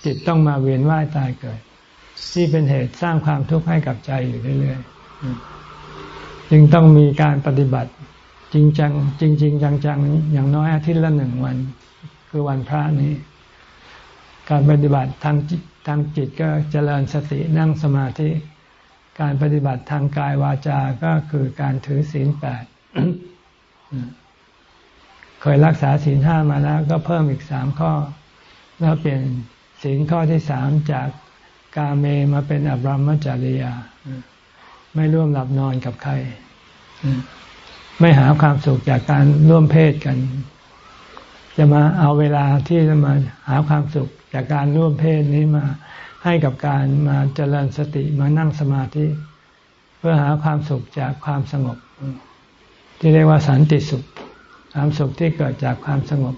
จิตต้องมาเวียนว่ายตายเกิด ที่เป็นเหตุสร้างความทุกข์ให้กับใจอยู่เรื่อยๆ จึงต้องมีการปฏิบัติ จริงจังจริงจริงจังจังอย่างน้อยอาทิตย์ละหนึ่งวัน คือวันพระนี้ การปฏิบัติทางทางจิตก็เจริญสตินั่งสมาธิ การปฏิบัติทางกายวาจาก็คือการถือศีลแปดเคยรักษาศีลห้ามาแล้ว ก็เพิ่มอีกสามข้อ แล้วเปลี่ยนศีลข้อที่สามจากกาเมมาเป็นอบรมจริยา ไม่ร่วมหลับนอนกับใคร ไม่หาความสุขจากการร่วมเพศกัน จะมาเอาเวลาที่จะมาหาความสุขจากการร่วมเพศนี้มาให้กับการมาเจริญสติมานั่งสมาธิ เพื่อหาความสุขจากความสงบ ที่เรียกว่าสันติสุข ความสุขที่เกิดจากความสงบ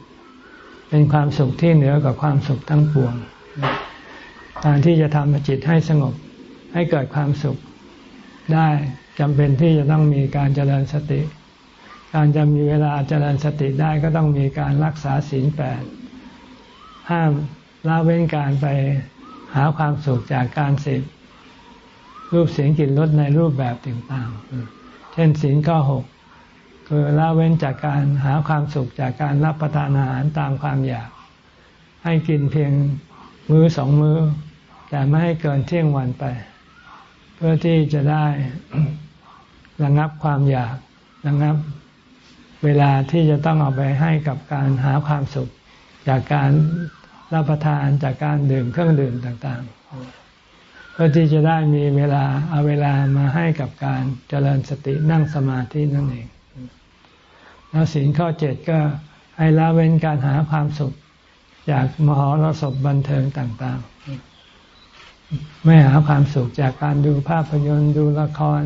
เป็นความสุขที่เหนือกว่าความสุขทั้งปวง การที่จะทำจิตให้สงบ ให้เกิดความสุขได้จำเป็นที่จะต้องมีการเจริญสติ การจะมีเวลาเจริญสติได้ก็ต้องมีการรักษาศีลแปดห้ามละเว้นการไปหาความสุขจากการเสพรูปเสียงกลิ่นรสในรูปแบบต่างๆ เช่นศีลข้อหกคือละเว้นจากการหาความสุขจากการรับประทานอาหารตามความอยาก ให้กินเพียงมื้อสองมื้อ แต่ไม่ให้เกินเที่ยงวันไป เพื่อที่จะได้ระงับความอยากระงับ เวลาที่จะต้องเอาไปให้กับการหาความสุข จากการรับประทานจากการดื่มเครื่องดื่มต่างๆ เพื่อที่จะได้มีเวลาเอาเวลามาให้กับการเจริญสตินั่งสมาธินั่นเอง แล้วศีลข้อเจ็ดก็ให้ละเว้นการหาความสุข จากมหรสพบันเทิงต่างๆ ไม่หาความสุขจากการดูภาพยนตร์ดูละคร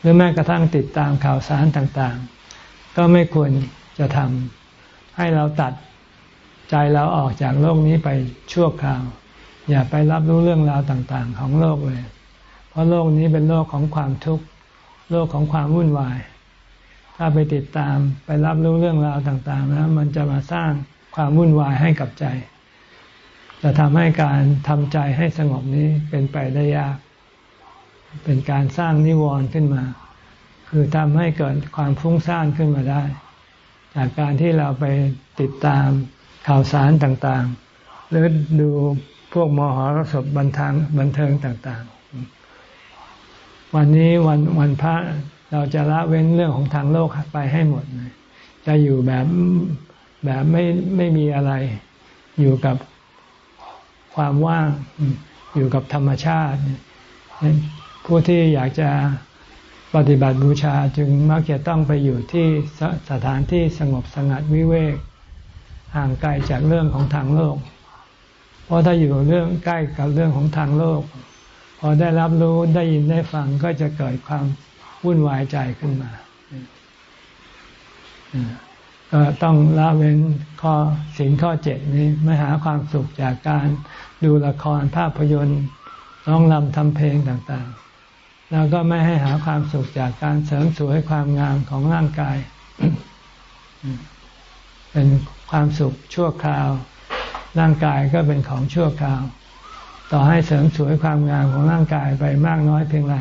หรือแม้กระทั่งติดตามข่าวสารต่างๆ ก็ไม่ควรจะทำให้เราตัดใจเราออกจากโลกนี้ไปชั่วคราว อย่าไปรับรู้เรื่องราวต่างๆ ของโลกเลย เพราะโลกนี้เป็นโลกของความทุกข์โลกของความวุ่นวาย ถ้าไปติดตามไปรับรู้เรื่องราวต่างๆแล้วมันจะมาสร้างความวุ่นวายให้กับใจ จะทำให้การทำใจให้สงบนี้เป็นไปได้ยาก เป็นการสร้างนิวรณ์ขึ้นมา คือทำให้เกิดความฟุ้งซ่านขึ้นมาได้ จากการที่เราไปติดตามข่าวสารต่างๆ หรือดูพวกมหรสพบันทิงบันเทิงต่างๆ วันนี้วันวันพระเราจะละเว้นเรื่องของทางโลกไปให้หมดเลยจะอยู่แบบแบบไม่ไม่มีอะไร อยู่กับความว่าง อยู่กับธรรมชาติ ผู้ที่อยากจะ ปฏิบัติบูชาจึงมักจะต้องไปอยู่ที่สถานที่สงบสงัดวิเวกห่างไกลจากเรื่องของทางโลก เพราะถ้าอยู่เรื่องใกล้กับเรื่องของทางโลก พอได้รับรู้ได้ยินได้ฟังก็จะเกิดความวุ่นวายใจขึ้นมาก็ต้องละเว้นข้อสินข้อเจ็ดนี้ไม่หาความสุขจากการดูละครภาพยนตร์ร้องรำทำเพลงต่างๆ แล้วก็ไม่ให้หาความสุขจากการเสริมสวยความงามของร่างกาย เป็นความสุขชั่วคราว ร่างกายก็เป็นของชั่วคราว ต่อให้เสริมสวยความงามของร่างกายไปมากน้อยเพียงไร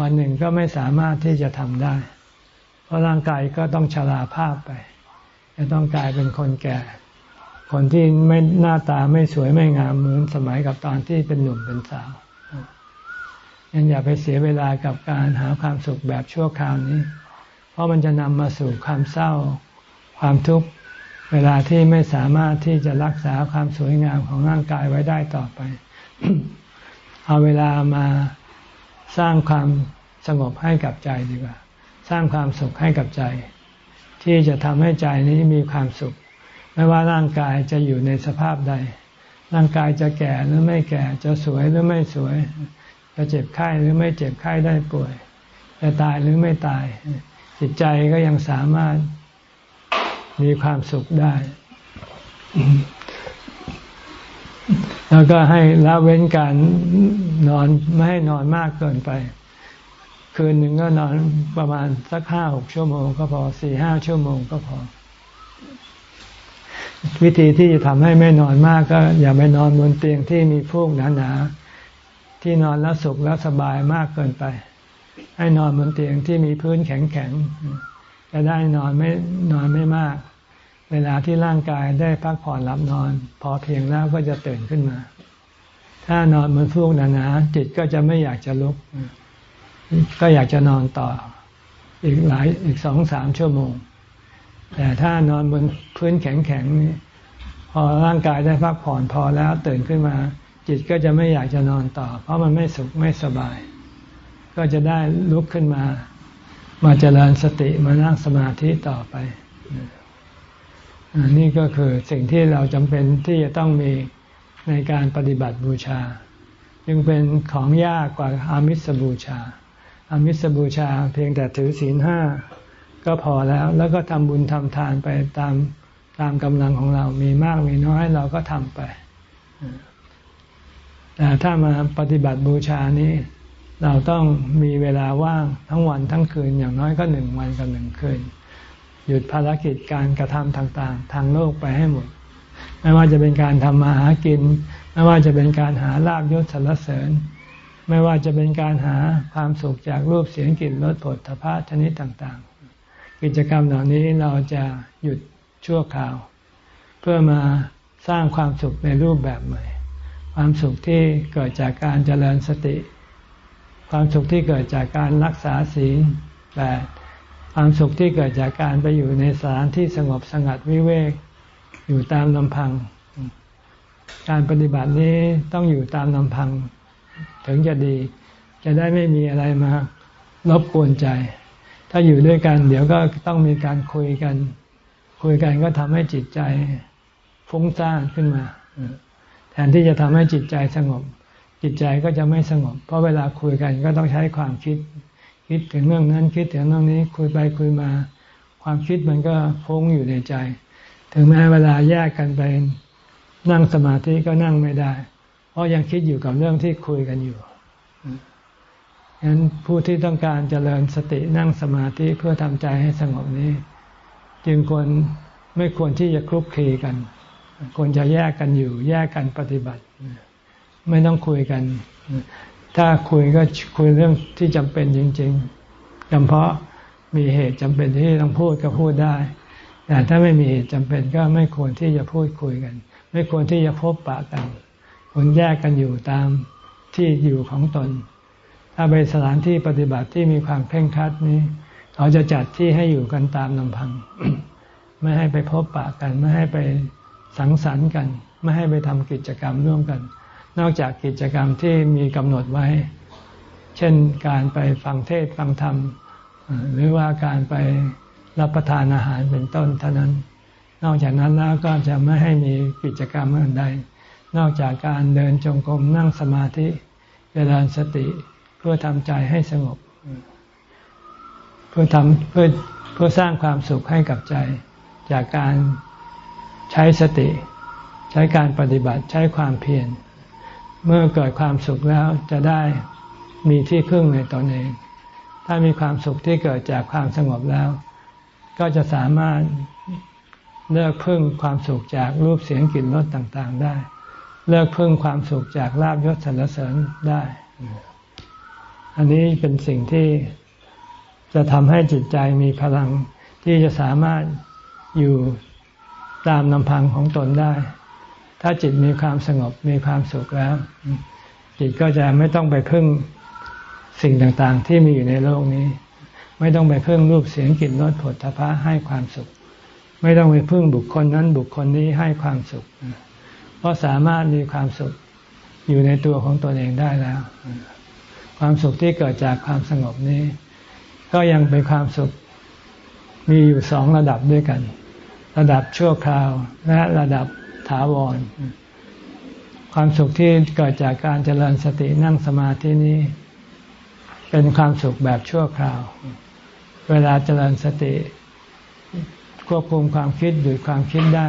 วันหนึ่งก็ไม่สามารถที่จะทำได้ เพราะร่างกายก็ต้องชราภาพไป จะต้องกลายเป็นคนแก่ คนที่ไม่หน้าตาไม่สวยไม่งามเหมือนสมัยกับตอนที่เป็นหนุ่มเป็นสาว ยันอย่าไปเสียเวลากับการหาความสุขแบบชั่วคราวนี้ เพราะมันจะนำมาสู่ความเศร้า ความทุกข์ เวลาที่ไม่สามารถที่จะรักษาความสวยงามของร่างกายไว้ได้ต่อไป เอาเวลามาสร้างความสงบให้กับใจดีกว่า สร้างความสุขให้กับใจ ที่จะทำให้ใจนี้มีความสุข ไม่ว่าร่างกายจะอยู่ในสภาพใด ร่างกายจะแก่หรือไม่แก่ จะสวยหรือไม่สวย จะเจ็บไข้หรือไม่เจ็บไข้ได้ป่วย จะตายหรือไม่ตาย จิตใจก็ยังสามารถมีความสุขได้ แล้วก็ให้ละเว้นการนอนไม่ให้นอนมากเกินไป คืนหนึ่งก็นอนประมาณสักห้าหกชั่วโมงก็พอสี่ห้าชั่วโมงก็พอ วิธีที่จะทำให้ไม่นอนมากก็อย่าไปนอนบนเตียงที่มีฟูกหนาๆ ที่นอนแล้วสุขแล้วสบายมากเกินไป ให้นอนบนเตียงที่มีพื้นแข็งๆจะได้นอนไม่นอนไม่มาก เวลาที่ร่างกายได้พักผ่อนหลับนอน พอเพียงแล้วก็จะตื่นขึ้นมา ถ้านอนบนฟูกหนาๆจิตก็จะไม่อยากจะลุก ก็อยากจะนอนต่อ อีกหลายอีกสองสามชั่วโมง แต่ถ้านอนบนพื้นแข็งๆนี่พอร่างกายได้พักผ่อนพอแล้วตื่นขึ้นมา จิตก็จะไม่อยากจะนอนต่อ เพราะมันไม่สุขไม่สบาย ก็จะได้ลุกขึ้นมา มาเจริญสติมานั่งสมาธิต่อไปนี่ก็คือสิ่งที่เราจำเป็นที่จะต้องมีในการปฏิบัติบูชา จึงเป็นของยากกว่าอามิสบูชา อามิสบูชาเพียงแต่ถือศีลห้าก็พอแล้ว แล้วก็ทำบุญทำทานไปตามตามกำลังของเรา มีมากมีน้อยเราก็ทำไป แต่ถ้ามาปฏิบัติบูชานี้ เราต้องมีเวลาว่างทั้งวันทั้งคืนอย่างน้อยก็หนึ่งวันกับหนึ่งคืน หยุดภารกิจการกระทำต่างๆ ทางโลกไปให้หมด ไม่ว่าจะเป็นการทำมาหากิน ไม่ว่าจะเป็นการหาลาบยศสรรเสริญ ไม่ว่าจะเป็นการหาความสุขจากรูปเสียงกลิ่นรสผลพระชนิดต่างๆ กิจกรรมเหล่านี้เราจะหยุดชั่วคราว เพื่อมาสร้างความสุขในรูปแบบใหม่ ความสุขที่เกิดจากการเจริญสติ ความสุขที่เกิดจากการรักษาศีลแปดความสุขที่เกิดจากการไปอยู่ในสถานที่สงบสงัดวิเวกอยู่ตามลำพัง การปฏิบัตินี้ต้องอยู่ตามลำพัง ถึงจะดี จะได้ไม่มีอะไรมารบกวนใจ ถ้าอยู่ด้วยกัน เดี๋ยวก็ต้องมีการคุยกัน คุยกันก็ทำให้จิตใจฟุ้งซ่านขึ้นมา แทนที่จะทำให้จิตใจสงบ จิตใจก็จะไม่สงบ เพราะเวลาคุยกันก็ต้องใช้ความคิด คิดถึงเรื่องนั้นคิดถึงเรื่องนี้คุยไปคุยมา ความคิดมันก็ฟุ้งอยู่ในใจ ถึงแม้เวลาแยกกันไปนั่งสมาธิก็นั่งไม่ได้ เพราะยังคิดอยู่กับเรื่องที่คุยกันอยู่ฉะนั้นผู้ที่ต้องการเจริญสตินั่งสมาธิเพื่อทำใจให้สงบนี้ จึงควรไม่ควรที่จะคลุกคลีกัน ควรจะแยกกันอยู่ แยกกันปฏิบัติ ไม่ต้องคุยกัน ถ้าคุยก็คุยเรื่องที่จำเป็นจริงๆจำเพาะมีเหตุจำเป็นที่ต้องพูดก็พูดได้ แต่ถ้าไม่มีเหตุจำเป็นก็ไม่ควรที่จะพูดคุยกัน ไม่ควรที่จะพบปะกันควรแยกกันอยู่ตามที่อยู่ของตน ถ้าไปสถานที่ปฏิบัติที่มีความเคร่งครัดนี้ เขาจะจัดที่ให้อยู่กันตามลำพัง ไม่ให้ไปพบปะกัน ไม่ให้ไป สังสรรค์กัน ไม่ให้ไปทำกิจกรรมร่วมกัน นอกจากกิจกรรมที่มีกำหนดไว้ เช่นการไปฟังเทศฟังธรรม หรือว่าการไปรับประทานอาหารเป็นต้นเท่านั้น นอกจากนั้นแล้วก็จะไม่ให้มีกิจกรรมอื่นใด นอกจากการเดินจงกรมนั่งสมาธิเจริญสติเพื่อทำใจให้สงบ เพื่อทำเพื่อเพื่อสร้างความสุขให้กับใจ จากการ ใช้สติ ใช้การปฏิบัติใช้ความเพียรเมื่อเกิดความสุขแล้วจะได้มีที่พึ่งในตนเอง ถ้ามีความสุขที่เกิดจากความสงบแล้ว ก็จะสามารถเลิกพึ่งความสุขจากรูปเสียงกลิ่นรสต่างๆได้ เลิกพึ่งความสุขจากลาบยศสรรเสริญได้ อันนี้เป็นสิ่งที่จะทำให้จิตใจมีพลังที่จะสามารถอยู่ ตามลำพังของตนได้ ถ้าจิตมีความสงบมีความสุขแล้ว จิตก็จะไม่ต้องไปพึ่งสิ่งต่างๆ ที่มีอยู่ในโลกนี้ ไม่ต้องไปพึ่งรูปเสียงกลิ่นรสผลทพะให้ความสุข ไม่ต้องไปพึ่งบุคคลนั้นบุคคลนี้ให้ความสุข เพราะสามารถมีความสุขอยู่ในตัวของตนเองได้แล้ว ความสุขที่เกิดจากความสงบนี้ ก็ยังเป็นความสุขมีอยู่สองระดับด้วยกัน ระดับชั่วคราวและระดับถาวร ความสุขที่เกิดจากการเจริญสตินั่งสมาธินี้ เป็นความสุขแบบชั่วคราว เวลาเจริญสติ ควบคุมความคิดหยุดความคิดได้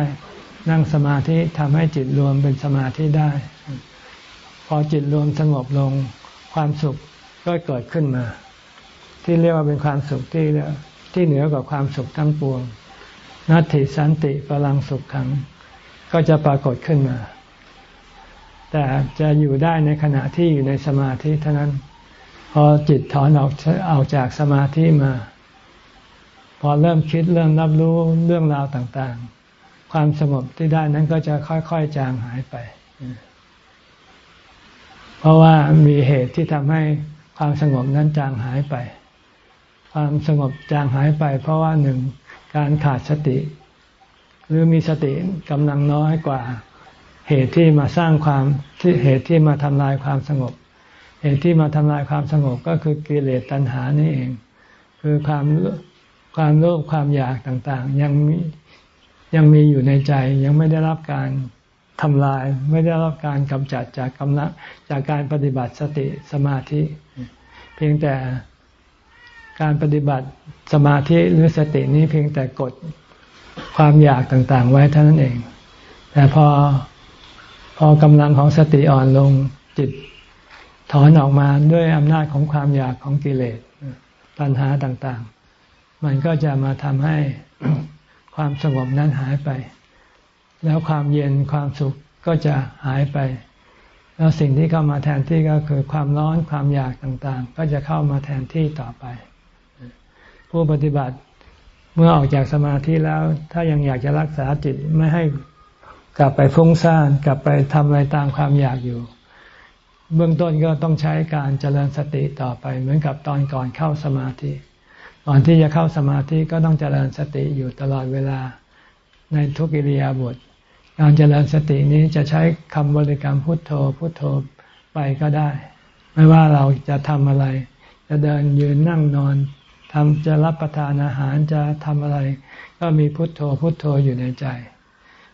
นั่งสมาธิทำให้จิตรวมเป็นสมาธิได้ พอจิตรวมสงบลงความสุขก็เกิดขึ้นมา ที่เรียกว่าเป็นความสุขที่ที่เหนือกว่าความสุขทั้งปวง นัตติสันติพลังสุขขัง ก็จะปรากฏขึ้นมา แต่จะอยู่ได้ในขณะที่อยู่ในสมาธิเท่านั้น พอจิตถอนออกออกจากสมาธิมา พอเริ่มคิดเริ่มรับรู้เรื่องราวต่างๆ ความสงบที่ได้นั้นก็จะค่อยๆจางหายไป เพราะว่ามีเหตุที่ทำให้ความสงบนั้นจางหายไป ความสงบจางหายไป เพราะว่าหนึ่ง การขาดสติ หรือมีสติกำลังน้อยกว่า เหตุที่มาสร้างความที่เหตุที่มาทำลายความสงบ เหตุที่มาทำลายความสงบก็คือกิเลสตัณหานี่เอง คือความความโลภความอยากต่าง ๆ ยังมียังมีอยู่ในใจยังไม่ได้รับการทำลาย ไม่ได้รับการกำจัดจากกำลังจากการปฏิบัติสติสมาธิ เพียงแต่ การปฏิบัติสมาธิหรือสตินี้เพียงแต่กดความอยากต่างๆ ไว้เท่านั้นเอง แต่พอพอกำลังของสติอ่อนลงจิตถอนออกมาด้วยอำนาจของความอยากของกิเลสปัญหาต่างๆ มันก็จะมาทำให้ความสงบนั้นหายไป แล้วความเย็นความสุขก็จะหายไป แล้วสิ่งที่เข้ามาแทนที่ก็คือความร้อนความอยากต่างๆ ก็จะเข้ามาแทนที่ต่อไป ผู้ปฏิบัติเมื่อออกจากสมาธิแล้ว ถ้ายังอยากจะรักษาจิตไม่ให้กลับไปฟุ้งซ่านกลับไปทำอะไรตามความอยากอยู่ เบื้องต้นก็ต้องใช้การเจริญสติต่อไป เหมือนกับตอนก่อนเข้าสมาธิก่อนที่จะเข้าสมาธิก็ต้องเจริญสติอยู่ตลอดเวลาในทุกิริยาบทการเจริญสตินี้จะใช้คำบริกรรมพุทโธพุทโธไปก็ได้ ไม่ว่าเราจะทำอะไร จะเดินยืนนั่งนอน ทำจะรับประทานอาหารจะทำอะไร ก็มีพุทโธพุทโธอยู่ในใจ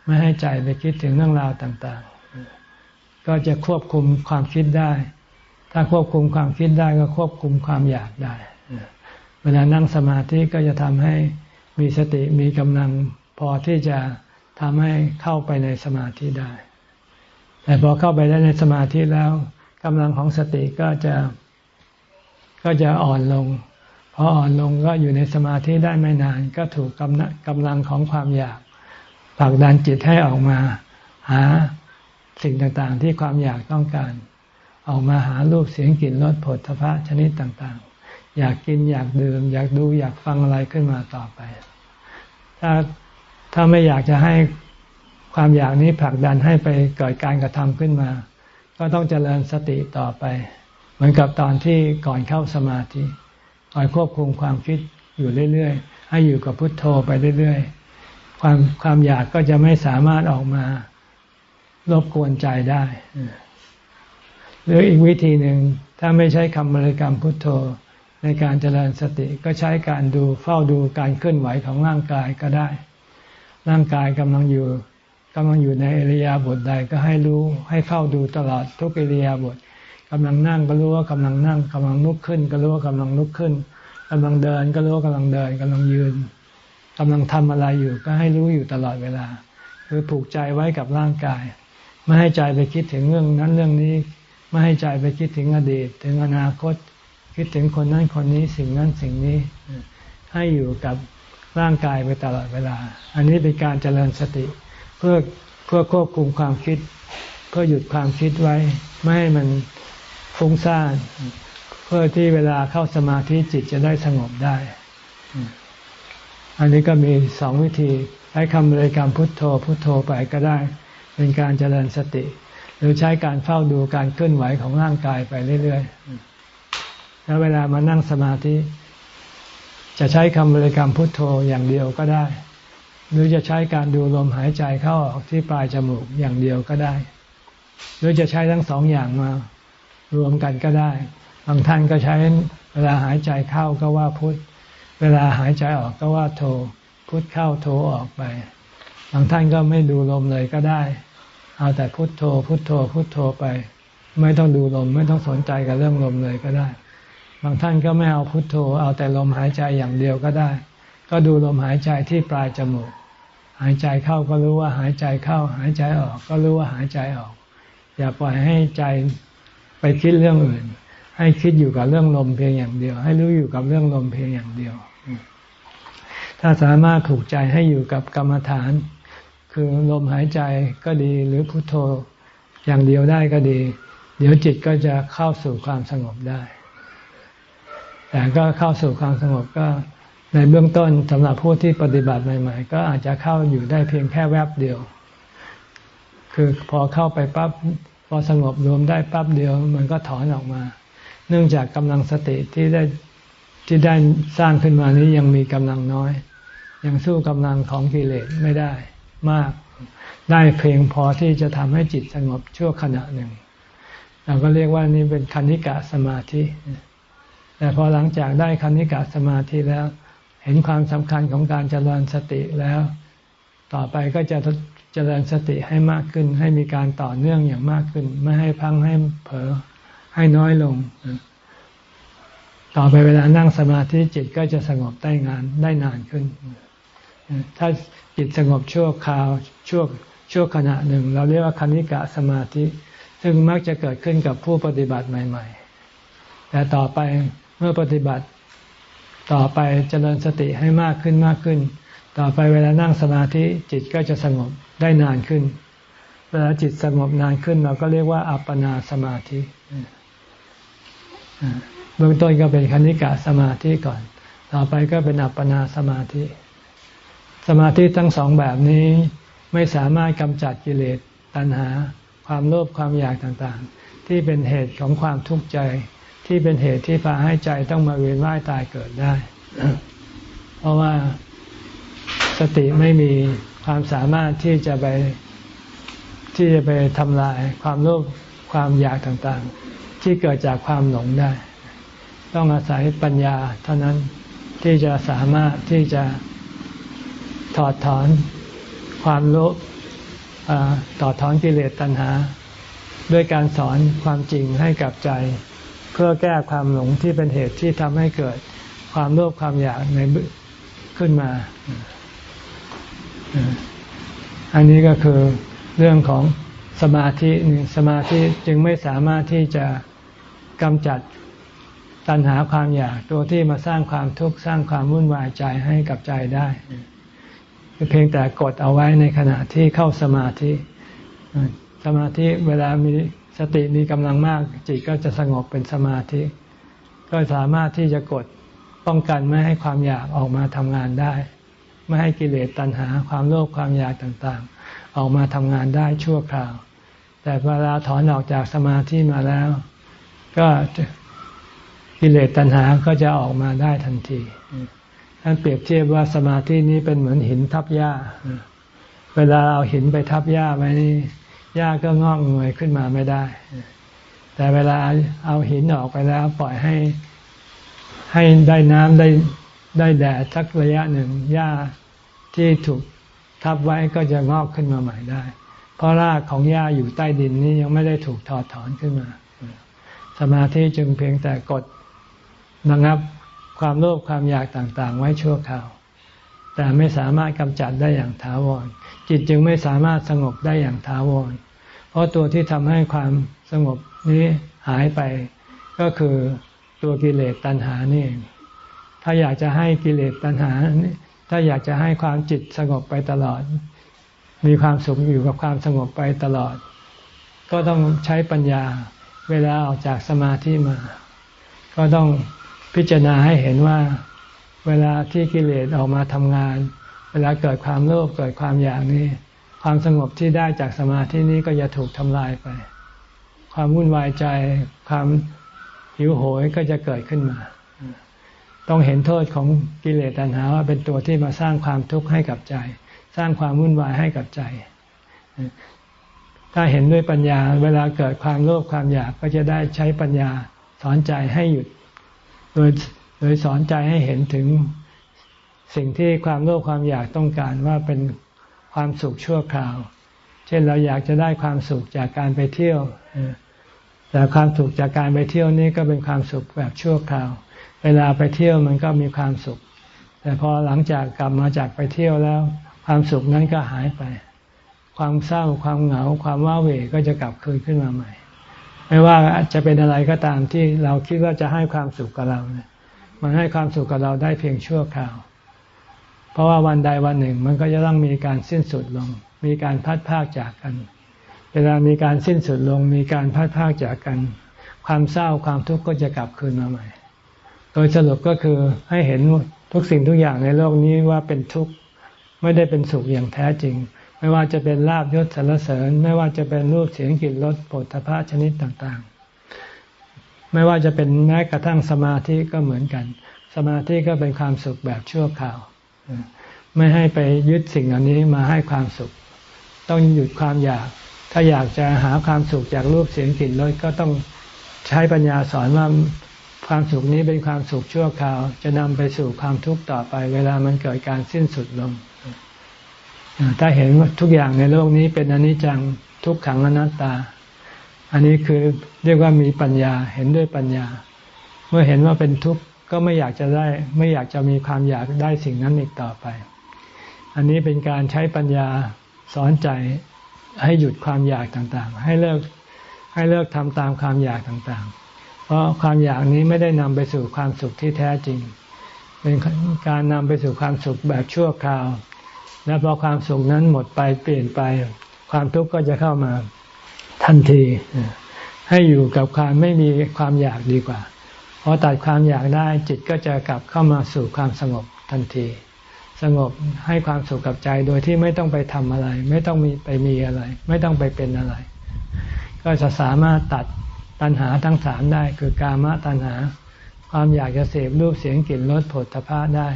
ไม่ให้ใจไปคิดถึงเรื่องราวต่างๆ ก็จะควบคุมความคิดได้ ถ้าควบคุมความคิดได้ก็ควบคุมความอยากได้เวลานั่งสมาธิก็จะทำให้มีสติมีกำลังพอที่จะทำให้เข้าไปในสมาธิได้ แต่พอเข้าไปได้ในสมาธิแล้วกำลังของสติก็จะก็จะอ่อนลง พออ่อนลงก็อยู่ในสมาธิได้ไม่นาน ก็ถูกกำกำลังของความอยากผลักดันจิตให้ออกมา หาสิ่งต่างๆ ที่ความอยากต้องการ ออกมาหารูปเสียงกลิ่นรสผลทพะชนิดต่างๆ อยากกินอยากดื่ม อยากดูอยากฟังอะไรขึ้นมาต่อไป ถ้าถ้าไม่อยากจะให้ความอยากนี้ผลักดันให้ไปเกิดการกระทำขึ้นมา ก็ต้องเจริญสติต่อไป เหมือนกับตอนที่ก่อนเข้าสมาธิ คอยควบคุมความคิดอยู่เรื่อยๆ ให้อยู่กับพุทโธไปเรื่อยๆ ความความอยากก็จะไม่สามารถออกมารบกวนใจได้หรืออีกวิธีหนึ่งถ้าไม่ใช้คำบริกรรมพุทโธในการเจริญสติก็ใช้การดูเฝ้าดูการเคลื่อนไหวของร่างกายก็ได้ ร่างกายกำลังอยู่กำลังอยู่ในอริยาบทใดก็ให้รู้ให้เฝ้าดูตลอดทุกอริยาบท กำลังนั่งก็รู้ว่ากำลังนั่งกำลังลุกขึ้น ก็รู้ว่ากำลังลุกขึ้นกำลังเดินก็รู้ว่ากำลังเดินกำลังยืนกำลังทำอะไรอยู่ก็ให้รู้อยู่ตลอดเวลา คือผูกใจไว้กับร่างกาย ไม่ให้ใจไปคิดถึงเรื่องนั้นเรื่องนี้ ไม่ให้ใจไปคิดถึงอดีต ถึงอนาคต คิดถึงคนนั้นคนนี้สิ่งนั้นสิ่งนี้ ให้อยู่กับร่างกายไปตลอดเวลา อันนี้เป็นการเจริญสติ เพื่อเพื่อควบคุมความคิด เพื่อหยุดความคิดไว้ ไม่ให้มัน ฟุ้งซ่าน เพื่อที่เวลาเข้าสมาธิจิตจะได้สงบได้ อันนี้ก็มีสองวิธีใช้คำบริกรรมพุทโธพุทโธไปก็ได้ เป็นการเจริญสติ หรือใช้การเฝ้าดูการเคลื่อนไหวของร่างกายไปเรื่อยๆแล้วเวลามานั่งสมาธิ จะใช้คำบริกรรมพุทโธอย่างเดียวก็ได้ หรือจะใช้การดูลมหายใจเข้าออกที่ปลายจมูกอย่างเดียวก็ได้ หรือจะใช้ทั้งสองอย่างมา รวมกันก็ได้ บางท่านก็ใช้เวลาหายใจเข้าก็ว่าพุทเวลาหายใจออกก็ว่าโทพุทเข้าโทออกไปบางท่านก็ไม่ดูลมเลยก็ได้ เอาแต่พุทโธ พุทโธ พุทโธไป ไม่ต้องดูลม ไม่ต้องสนใจกับเรื่องลมเลยก็ได้ บางท่านก็ไม่เอาพุทโธ เอาแต่ลมหายใจอย่างเดียวก็ได้ ก็ดูลมหายใจที่ปลายจมูก หายใจเข้าก็รู้ว่าหายใจเข้า หายใจออกก็รู้ว่าหายใจออก อย่าปล่อยให้ใจ ไปคิดเรื่องอื่น ให้คิดอยู่กับเรื่องลมเพียงอย่างเดียว ให้รู้อยู่กับเรื่องลมเพียงอย่างเดียว ถ้าสามารถผูกใจให้อยู่กับกรรมฐาน คือลมหายใจก็ดีหรือพุทโธอย่างเดียวได้ก็ดี เดี๋ยวจิตก็จะเข้าสู่ความสงบได้ แต่ก็เข้าสู่ความสงบก็ในเบื้องต้นสำหรับผู้ที่ปฏิบัติใหม่ ๆ ก็อาจจะเข้าอยู่ได้เพียงแค่แวบเดียว คือพอเข้าไปปั๊บ พอสงบรวมได้ปั๊บเดียวมันก็ถอนออกมา เนื่องจากกำลังสติที่ได้ที่ได้สร้างขึ้นมานี้ยังมีกำลังน้อย ยังสู้กำลังของกิเลสไม่ได้มาก ได้เพียงพอที่จะทำให้จิตสงบชั่วขณะหนึ่ง เราก็เรียกว่านี่เป็นคณิกะสมาธิ แต่พอหลังจากได้คณิกะสมาธิแล้ว เห็นความสำคัญของการเจริญสติแล้ว ต่อไปก็จะ เจริญสติให้มากขึ้น ให้มีการต่อเนื่องอย่างมากขึ้น ไม่ให้พังให้เผลอให้น้อยลง ต่อไปเวลานั่งสมาธิจิตก็จะสงบได้งานได้นานขึ้น ถ้าจิตสงบชั่วคราวชั่วชั่วขณะหนึ่ง เราเรียกว่าคณิกะสมาธิ ซึ่งมักจะเกิดขึ้นกับผู้ปฏิบัติใหม่ ๆ แต่ต่อไปเมื่อปฏิบัติต่อไปเจริญสติให้มากขึ้นมากขึ้น ต่อไปเวลานั่งสมาธิจิตก็จะสงบ ได้นานขึ้นเวลาจิตสงบนานขึ้นเราก็เรียกว่าอัปปนาสมาธิเบื้องต้นก็เป็นคณิกะสมาธิก่อน ต่อไปก็เป็นอัปปนาสมาธิ สมาธิทั้งสองแบบนี้ไม่สามารถกำจัดกิเลสตัณหา ความโลภความอยากต่างๆ ที่เป็นเหตุของความทุกข์ใจ ที่เป็นเหตุที่พาให้ใจต้องมาเวียนว่ายตายเกิดได้ เพราะว่าสติไม่มี ความสามารถที่จะไปที่จะไปทำลายความโลภความอยากต่างๆ ที่เกิดจากความหลงได้ ต้องอาศัยปัญญาเท่านั้นที่จะสามารถที่จะถอดถอนความโลภต่อถอนกิเลสตัณหา ด้วยการสอนความจริงให้กับใจ เพื่อแก้ความหลงที่เป็นเหตุที่ทำให้เกิดความโลภความอยากในขึ้นมา อันนี้ก็คือเรื่องของสมาธิสมาธิจึงไม่สามารถที่จะกำจัดตัณหาความอยากตัวที่มาสร้างความทุกข์สร้างความวุ่นวายใจให้กับใจได้ เพียงแต่กดเอาไว้ในขณะที่เข้าสมาธิ สมาธิเวลามีสติมีกำลังมาก จิตก็จะสงบเป็นสมาธิ ก็สามารถที่จะกดป้องกันไม่ให้ความอยากออกมาทำงานได้ ไม่ให้กิเลสตัณหาความโลภความอยากต่างๆ ออกมาทำงานได้ชั่วคราว แต่เวลาถอนออกจากสมาธิมาแล้ว ก็กิเลสตัณหาก็จะออกมาได้ทันทีท่านเปรียบเทียบว่าสมาธินี้เป็นเหมือนหินทับหญ้า เวลาเอาหินไปทับหญ้าไว้นี่หญ้าก็งอกเงยขึ้นมาไม่ได้ แต่เวลาเอาหินออกไปแล้วปล่อยให้ให้ได้น้ำได้ได้แดดสักระยะหนึ่งหญ้า ที่ถูกทับไว้ก็จะงอกขึ้นมาใหม่ได้ เพราะรากของหญ้าอยู่ใต้ดินนี้ยังไม่ได้ถูกถอดถอนขึ้นมา สมาธิจึงเพียงแต่กดระงับความโลภความอยากต่างๆ ไว้ชั่วคราว แต่ไม่สามารถกำจัดได้อย่างถาวร จิตจึงไม่สามารถสงบได้อย่างถาวร เพราะตัวที่ทำให้ความสงบนี้หายไป ก็คือตัวกิเลสตัณหานี่เองถ้าอยากจะให้กิเลสตัณหา ถ้าอยากจะให้ความจิตสงบไปตลอด มีความสุขอยู่กับความสงบไปตลอด ก็ต้องใช้ปัญญาเวลาออกจากสมาธิมา ก็ต้องพิจารณาให้เห็นว่า เวลาที่กิเลสออกมาทำงาน เวลาเกิดความโลภเกิดความอยากนี้ ความสงบที่ได้จากสมาธินี้ก็จะถูกทำลายไป ความวุ่นวายใจความหิวโหยก็จะเกิดขึ้นมา ต้องเห็นโทษของกิเลสตัณหาว่าเป็นตัวที่มาสร้างความทุกข์ให้กับใจ สร้างความวุ่นวายให้กับใจ ถ้าเห็นด้วยปัญญา เวลาเกิดความโลภความอยากก็จะได้ใช้ปัญญาสอนใจให้หยุด โดยโดยสอนใจให้เห็นถึงสิ่งที่ความโลภความอยากต้องการว่าเป็นความสุขชั่วคราว เช่นเราอยากจะได้ความสุขจากการไปเที่ยวแต่ความสุขจากการไปเที่ยวนี้ก็เป็นความสุขแบบชั่วคราว เวลาไปเที่ยวมันก็มีความสุข แต่พอหลังจากกลับมาจากไปเที่ยวแล้ว ความสุขนั้นก็หายไป ความเศร้าความเหงา ความว้าเหวก็จะกลับคืนขึ้นมาใหม่ ไม่ว่าจะเป็นอะไรก็ตามที่เราคิดว่าจะให้ความสุขกับเราเนี่ยมันให้ความสุขกับเราได้เพียงชั่วคราว เพราะว่าวันใดวันหนึ่งมันก็จะต้องมีการสิ้นสุดลง มีการพัดพากจากกัน เวลามีการสิ้นสุดลง มีการพัดพากจากกัน ความเศร้าความทุกข์ก็จะกลับคืนมาใหม่ โดยสรุปก็คือให้เห็นทุกสิ่งทุกอย่างในโลกนี้ว่าเป็นทุกข์ไม่ได้เป็นสุขอย่างแท้จริง ไม่ว่าจะเป็นลาบยศสรรเสริญ ไม่ว่าจะเป็นรูปเสียงกลิ่นรสโผฏฐะชนิดต่างๆ ไม่ว่าจะเป็นแม้กระทั่งสมาธิก็เหมือนกัน สมาธิก็เป็นความสุขแบบชั่วคราว ไม่ให้ไปยึดสิ่งเหล่านี้มาให้ความสุข ต้องหยุดความอยาก ถ้าอยากจะหาความสุขจากรูปเสียงกลิ่นรสก็ต้องใช้ปัญญาสอนว่า ความสุขนี้เป็นความสุขชั่วคราว จะนำไปสู่ความทุกข์ต่อไป เวลามันเกิดการสิ้นสุดลง ถ้าเห็นว่าทุกอย่างในโลกนี้เป็นอนิจจังทุกขังอนัตตา อันนี้คือเรียกว่ามีปัญญาเห็นด้วยปัญญา เมื่อเห็นว่าเป็นทุกข์ก็ไม่อยากจะได้ ไม่อยากจะมีความอยากได้สิ่งนั้นอีกต่อไป อันนี้เป็นการใช้ปัญญาสอนใจให้หยุดความอยากต่างๆ ให้เลิกให้เลิกทำตามความอยากต่างๆ ราะความอยากนี้ไม่ได้นำไปสู่ความสุขที่แท้จริง เป็นการนำไปสู่ความสุขแบบชั่วคราว และพอความสุขนั้นหมดไปเปลี่ยนไป ความทุกข์ก็จะเข้ามาทันที ให้อยู่กับความไม่มีความอยากดีกว่าพอตัดความอยากได้จิตก็จะกลับเข้ามาสู่ความสงบทันที สงบให้ความสุขกับใจโดยที่ไม่ต้องไปทำอะไร ไม่ต้องมีไปมีอะไร ไม่ต้องไปเป็นอะไร ก็จะสามารถตัด ตัณหาทั้งสามได้คือกามตัณหา ความอยากจะเสพรูปเสียงกลิ่นรสผลตภะได้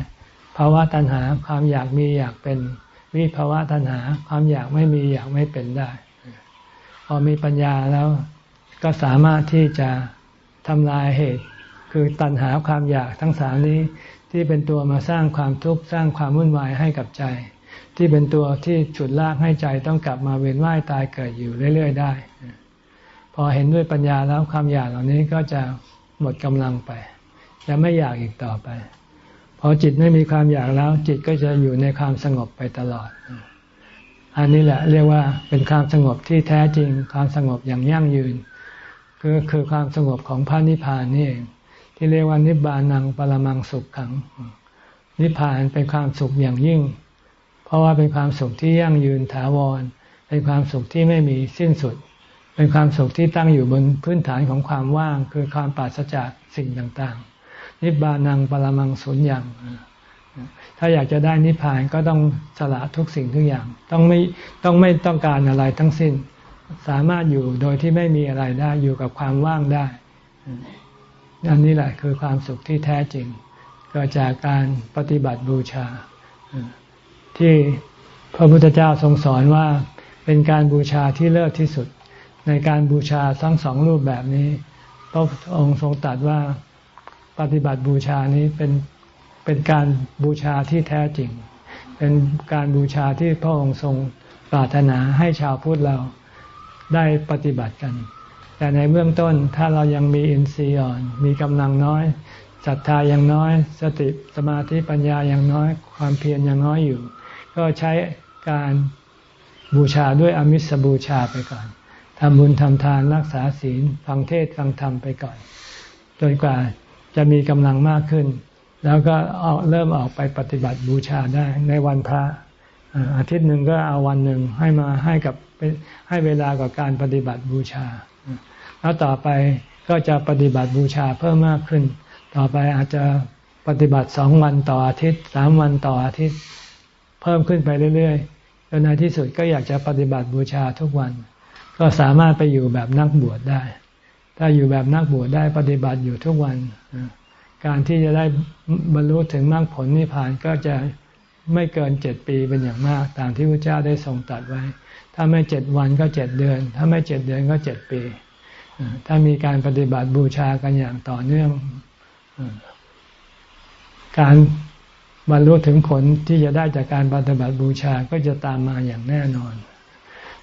ภาวะตัณหาความอยากมีอยากเป็น วิภาวะตัณหาความอยากไม่มีอยากไม่เป็นได้ พอมีปัญญาแล้วก็สามารถที่จะทำลายเหตุ คือตัณหาความอยากทั้งสามนี้ที่เป็นตัวมาสร้างความทุกข์สร้างความวุ่นวายให้กับใจ ที่เป็นตัวที่ฉุดลากให้ใจต้องกลับมาเวียนว่ายตายเกิดอยู่เรื่อย ๆ ได้ พอเห็นด้วยปัญญาแล้วความอยากเหล่านี้ก็จะหมดกำลังไป จะไม่อยากอีกต่อไป พอจิตไม่มีความอยากแล้ว จิตก็จะอยู่ในความสงบไปตลอด อันนี้แหละเรียกว่าเป็นความสงบที่แท้จริง ความสงบอย่างยั่งยืน ก็คือความสงบของพระนิพพานนี่เองที่เรียกว่านิบานังปรมังสุขขัง นิพพานเป็นความสุขอย่างยิ่ง เพราะว่าเป็นความสุขที่ยั่งยืนถาวร เป็นความสุขที่ไม่มีสิ้นสุด เป็นความสุขที่ตั้งอยู่บนพื้นฐานของความว่าง คือความปราศจากสิ่งต่างๆ นิบานังปรมังสุญญ์อย่างถ้าอยากจะได้นิพพานก็ต้องสละทุกสิ่งทุกอย่าง ต้องไม่ต้องไม่ต้องการอะไรทั้งสิ้น สามารถอยู่โดยที่ไม่มีอะไรได้อยู่กับความว่างได้อันนี้แหละคือความสุขที่แท้จริงเกิดจากการปฏิบัติบูชา ที่พระพุทธเจ้าทรงสอนว่าเป็นการบูชาที่เลิศที่สุด ในการบูชาทั้งสองรูปแบบนี้ พระองค์ทรงตรัสว่าปฏิบัติบูชานี้เป็นเป็นการบูชาที่แท้จริง เป็นการบูชาที่พระองค์ทรงปรารถนาให้ชาวพุทธเราได้ปฏิบัติกัน แต่ในเบื้องต้นถ้าเรายังมีอินทรีย์อ่อน มีกำลังน้อยศรัทธายังน้อย สติสมาธิปัญญายังน้อย ความเพียรยังน้อยอยู่ ก็ใช้การบูชาด้วยอมิสบูชาไปก่อน ทำบุญทำทานรักษาศีล ฟังเทศฟังธรรมไปก่อน จนกว่าจะมีกำลังมากขึ้น แล้วก็เริ่มออกไปปฏิบัติบูชาได้ในวันพระอาทิตย์หนึ่งก็เอาวันหนึ่งให้มาให้กับให้เวลากับการปฏิบัติบูชา แล้วต่อไปก็จะปฏิบัติบูชาเพิ่มมากขึ้น ต่อไปอาจจะปฏิบัติสองวันต่ออาทิตย์สามวันต่ออาทิตย์ เพิ่มขึ้นไปเรื่อยๆจนในที่สุดก็อยากจะปฏิบัติบูชาทุกวัน ก็สามารถไปอยู่แบบนักบวชได้ ถ้าอยู่แบบนักบวชได้ปฏิบัติอยู่ทุกวัน การที่จะได้บรรลุถึงมรรคผลนิพพานก็จะไม่เกินเจ็ดปีเป็นอย่างมาก ตามที่พระเจ้าได้ทรงตรัสไว้ ถ้าไม่เจ็ดวันก็เจ็ดเดือน ถ้าไม่เจ็ดเดือนก็เจ็ดปี ถ้ามีการปฏิบัติบูชากันอย่างต่อเนื่อง การบรรลุถึงผลที่จะได้จากการปฏิบัติบูชาก็จะตามมาอย่างแน่นอน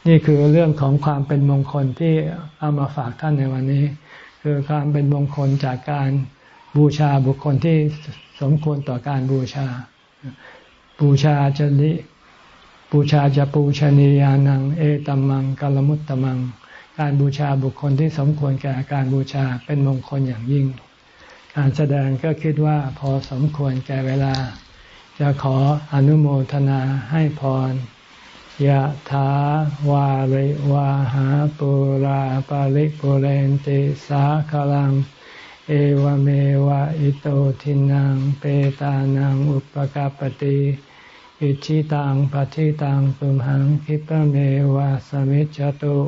นี่คือเรื่องของความเป็นมงคลที่เอามาฝากท่านในวันนี้ คือความเป็นมงคลจากการบูชาบุคคลที่สมควรต่อการบูชา บูชาจะนิบูชาจะปูชนียานัง เอตัมมังกลมุตตมัง การบูชาบุคคลที่สมควรแก่การบูชาเป็นมงคลอย่างยิ่ง การแสดงก็คิดว่าพอสมควรแก่เวลา จะขออนุโมทนาให้พร ยะถาวาริวาหาปุราปาริปุเรนติสาคลัง เอวเมวะอิโตทินังเปตานังอุปกาปติอิชิตังปฏิตังตุมหังคิปเมวะสมิจจตุ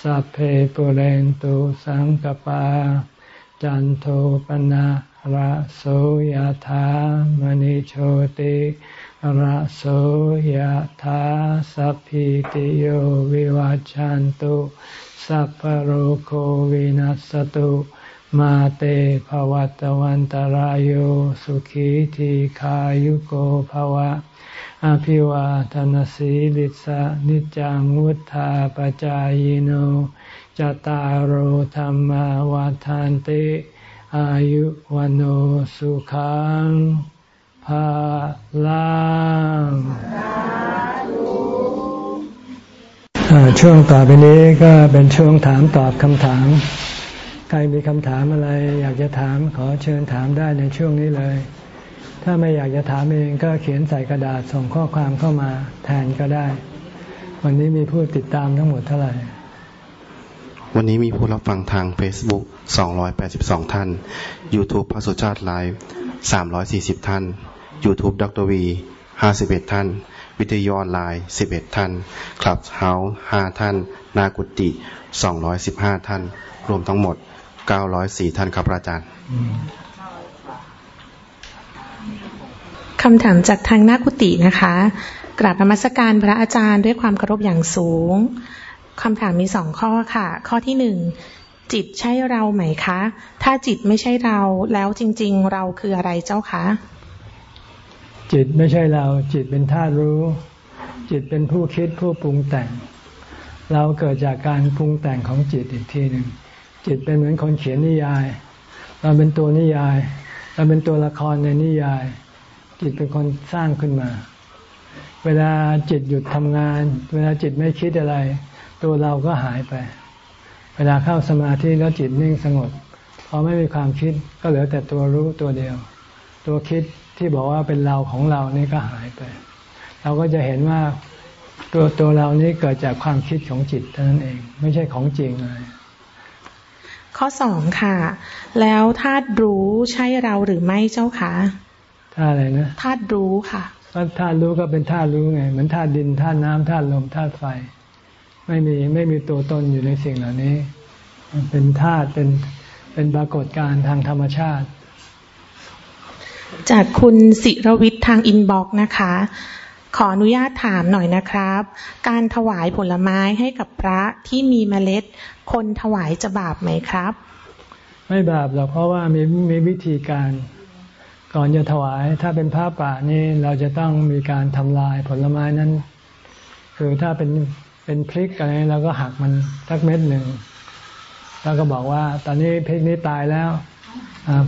สัพเพปุเรนตุสังกปา จันโทปนะระโสยธามณิโชติ ระโสยธาสัพพิติโยวิวัจจันตุสัพพโรโควินัสตุมาเตภวัตวันตารโยสุขีทีขายุโกภวะ อภิวาทนสีลิสะนิจังวุธาปจายโนจตารโหธรรมวาทานติ อายุวันโอสุขัง ภาลังช่วงต่อไปนี้ก็เป็นช่วงถามตอบคำถาม ใครมีคำถามอะไร อยากจะถามขอเชิญถามได้ในช่วงนี้เลย ถ้าไม่อยากจะถามเองก็เขียนใส่กระดาษส่งข้อความเข้ามาแทนก็ได้ วันนี้มีผู้ติดตามทั้งหมดเท่าไหร่วันนี้มีผู้รับฟังทาง Facebook 282 ท่าน YouTube พระสุชาติไลฟ์340 ท่าน YouTube ดรวี51ท่าน วิทยุออนไลน์11ท่านคลับเฮาส์5ท่าน นากุติ215ท่าน รวมทั้งหมด904ท่านครับอาจารย์คำถามจากทางนากุตินะคะ กราบนมัสการพระอาจารย์ด้วยความเคารพอย่างสูงคำถามมีสองข้อค่ะ ข้อที่หนึ่งจิตใช่เราไหมคะ ถ้าจิตไม่ใช่เราแล้วจริง ๆ เราคืออะไรเจ้าคะ จิตไม่ใช่เราจิตเป็นธาตุรู้ จิตเป็นผู้คิดผู้ปรุงแต่ง เราเกิดจากการปรุงแต่งของจิตอีกทีหนึ่งจิตเป็นเหมือนคนเขียนนิยาย เราเป็นตัวนิยาย เราเป็นตัวละครในนิยาย จิตเป็นคนสร้างขึ้นมา เวลาจิตหยุดทำงาน เวลาจิตไม่คิดอะไร ตัวเราก็หายไป เวลาเข้าสมาธิแล้วจิตนิ่งสงบพอไม่มีความคิดก็เหลือแต่ตัวรู้ตัวเดียว ตัวคิด ที่บอกว่าเป็นเราของเรานี่ก็หายไป เราก็จะเห็นว่าตัวตัวเรานี้เกิดจากความคิดของจิตเท่านั้นเอง ไม่ใช่ของจริงเลยข้อสองค่ะ แล้วธาตุรู้ใช่เราหรือไม่เจ้าคะธาตุอะไรนะธาตุรู้ค่ะธาตุรู้ก็เป็นธาตุรู้ไง เหมือนธาตุดินธาตุน้ำธาตุลมธาตุไฟ ไม่มีไม่มีตัวตนอยู่ในสิ่งเหล่านี้ เป็นธาตุเป็นเป็นปรากฏการณ์ทางธรรมชาติ จากคุณศิรวิทย์ทางอินบ็อกนะคะ ขออนุญาตถามหน่อยนะครับ การถวายผลไม้ให้กับพระที่มีเมล็ด คนถวายจะบาปไหมครับ ไม่บาปหรอกเพราะว่ามีมีวิธีการ ก่อนจะถวายถ้าเป็นผ้าป่านี่เราจะต้องมีการทำลายผลไม้นั้น คือถ้าเป็นเป็นพริกอะไรเราก็หักมันสักเม็ดหนึ่งแล้วก็บอกว่า ตอนนี้พริกนี้ตายแล้ว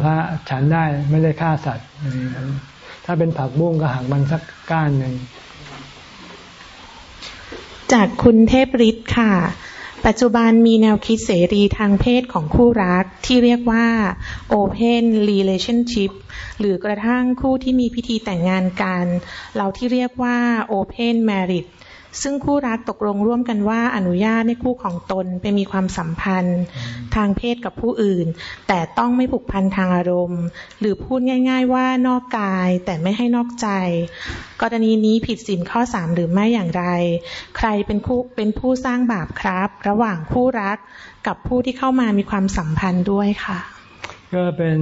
พระฉันได้ไม่ได้ฆ่าสัตว์ถ้าเป็นผักบุ้งก็หักมันสักก้านหนึ่ง จากคุณเทพฤทธิ์ค่ะ ปัจจุบันมีแนวคิดเสรีทางเพศของคู่รักที่เรียกว่า Open Relationship หรือกระทั่งคู่ที่มีพิธีแต่งงานกัน เราที่เรียกว่า Open Marriage ซึ่งคู่รักตกลงร่วมกันว่าอนุญาตให้คู่ของตนไปมีความสัมพันธ์ทางเพศกับผู้อื่น แต่ต้องไม่ผูกพันทางอารมณ์ หรือพูดง่าย ๆ ว่านอกกายแต่ไม่ให้นอกใจ กรณีนี้ผิดศีลข้อสามหรือไม่อย่างไร ใครเป็นคู่เป็นผู้สร้างบาปครับ ระหว่างคู่รักกับผู้ที่เข้ามามีความสัมพันธ์ด้วยค่ะ ก็เป็น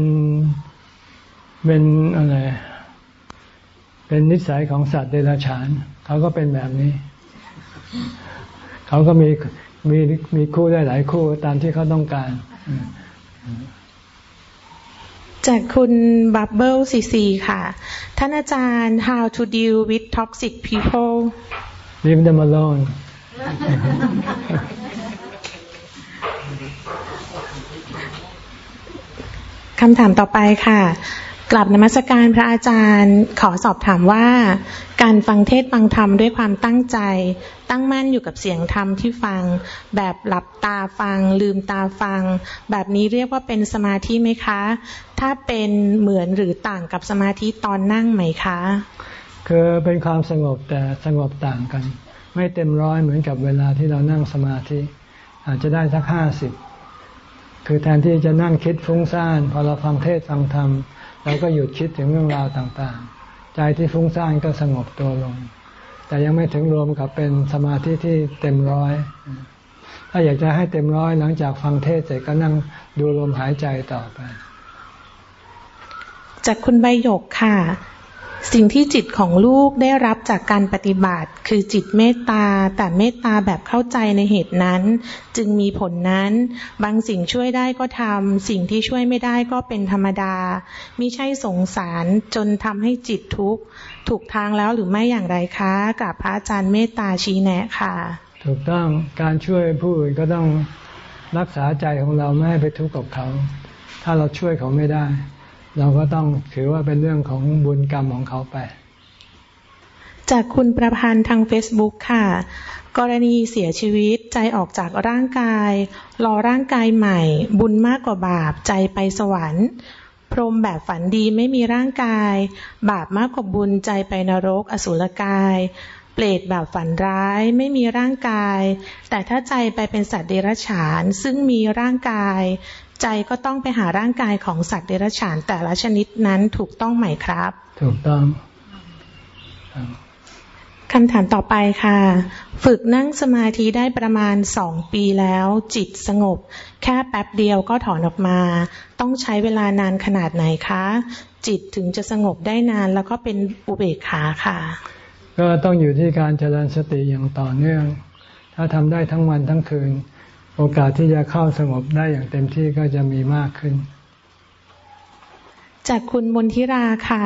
เป็นอะไรเป็นนิสัยของสัตว์เดรัจฉาน เขาก็เป็นแบบนี้ เขาก็มีมีมีคู่ได้หลายคู่ตามที่เขาต้องการ จากคุณบับเบิลซีซีค่ะ ท่านอาจารย์ how to deal with toxic people leave them alone คำถามต่อไปค่ะ กลับนมัสการพระอาจารย์ขอสอบถามว่า การฟังเทศฟังธรรมด้วยความตั้งใจ ตั้งมั่นอยู่กับเสียงธรรมที่ฟัง แบบหลับตาฟัง ลืมตาฟัง แบบนี้เรียกว่าเป็นสมาธิไหมคะ ถ้าเป็นเหมือนหรือต่างกับสมาธิตอนนั่งไหมคะ คือเป็นความสงบแต่สงบต่างกัน ไม่เต็มร้อยเหมือนกับเวลาที่เรานั่งสมาธิ อาจจะได้สักห้าสิบคือแทนที่จะนั่งคิดฟุ้งซ่านพอเราฟังเทศฟังธรรม เราก็หยุดคิดถึงเรื่องราวต่างๆ ใจที่ฟุ้งซ่านก็สงบตัวลง แต่ยังไม่ถึงรวมกับเป็นสมาธิที่เต็มร้อย ถ้าอยากจะให้เต็มร้อยหลังจากฟังเทศเสร็จก็นั่งดูลมหายใจต่อไป จากคุณใบหยกค่ะ สิ่งที่จิตของลูกได้รับจากการปฏิบัติ คือจิตเมตตา แต่เมตตาแบบเข้าใจในเหตุนั้น จึงมีผลนั้น บางสิ่งช่วยได้ก็ทำสิ่งที่ช่วยไม่ได้ก็เป็นธรรมดามิใช่สงสารจนทำให้จิตทุกข์ถูกทางแล้วหรือไม่อย่างไรคะกับพระอาจารย์เมตตาชี้แนะค่ะ ถูกต้องการช่วยผู้อื่นก็ต้องรักษาใจของเราไม่ให้ไปทุกข์กับเขา ถ้าเราช่วยเขาไม่ได้ เราก็ต้องถือว่าเป็นเรื่องของบุญกรรมของเขาไป จากคุณประพันธ์ทาง Facebook ค่ะ กรณีเสียชีวิตใจออกจากร่างกาย รอร่างกายใหม่ บุญมากกว่าบาปใจไปสวรรค์ พรหมแบบฝันดีไม่มีร่างกาย บาปมากกว่าบุญใจไปนรกอสุรกายเปรตแบบฝันร้ายไม่มีร่างกาย แต่ถ้าใจไปเป็นสัตว์เดรัจฉาน ซึ่งมีร่างกาย ใจก็ต้องไปหาร่างกายของสัตว์เดรัจฉานแต่ละชนิดนั้นถูกต้องไหมครับ ถูกต้องคำถามต่อไปค่ะ ฝึกนั่งสมาธิได้ประมาณสองปีแล้ว จิตสงบ แค่แป๊บเดียวก็ถอนออกมา ต้องใช้เวลานานขนาดไหนคะ จิตถึงจะสงบได้นานแล้วก็เป็นอุเบกขาค่ะ ก็ต้องอยู่ที่การเจริญสติอย่างต่อเนื่อง ถ้าทำได้ทั้งวันทั้งคืน โอกาสที่จะเข้าสงบได้อย่างเต็มที่ก็จะมีมากขึ้น จากคุณมนทิราค่ะ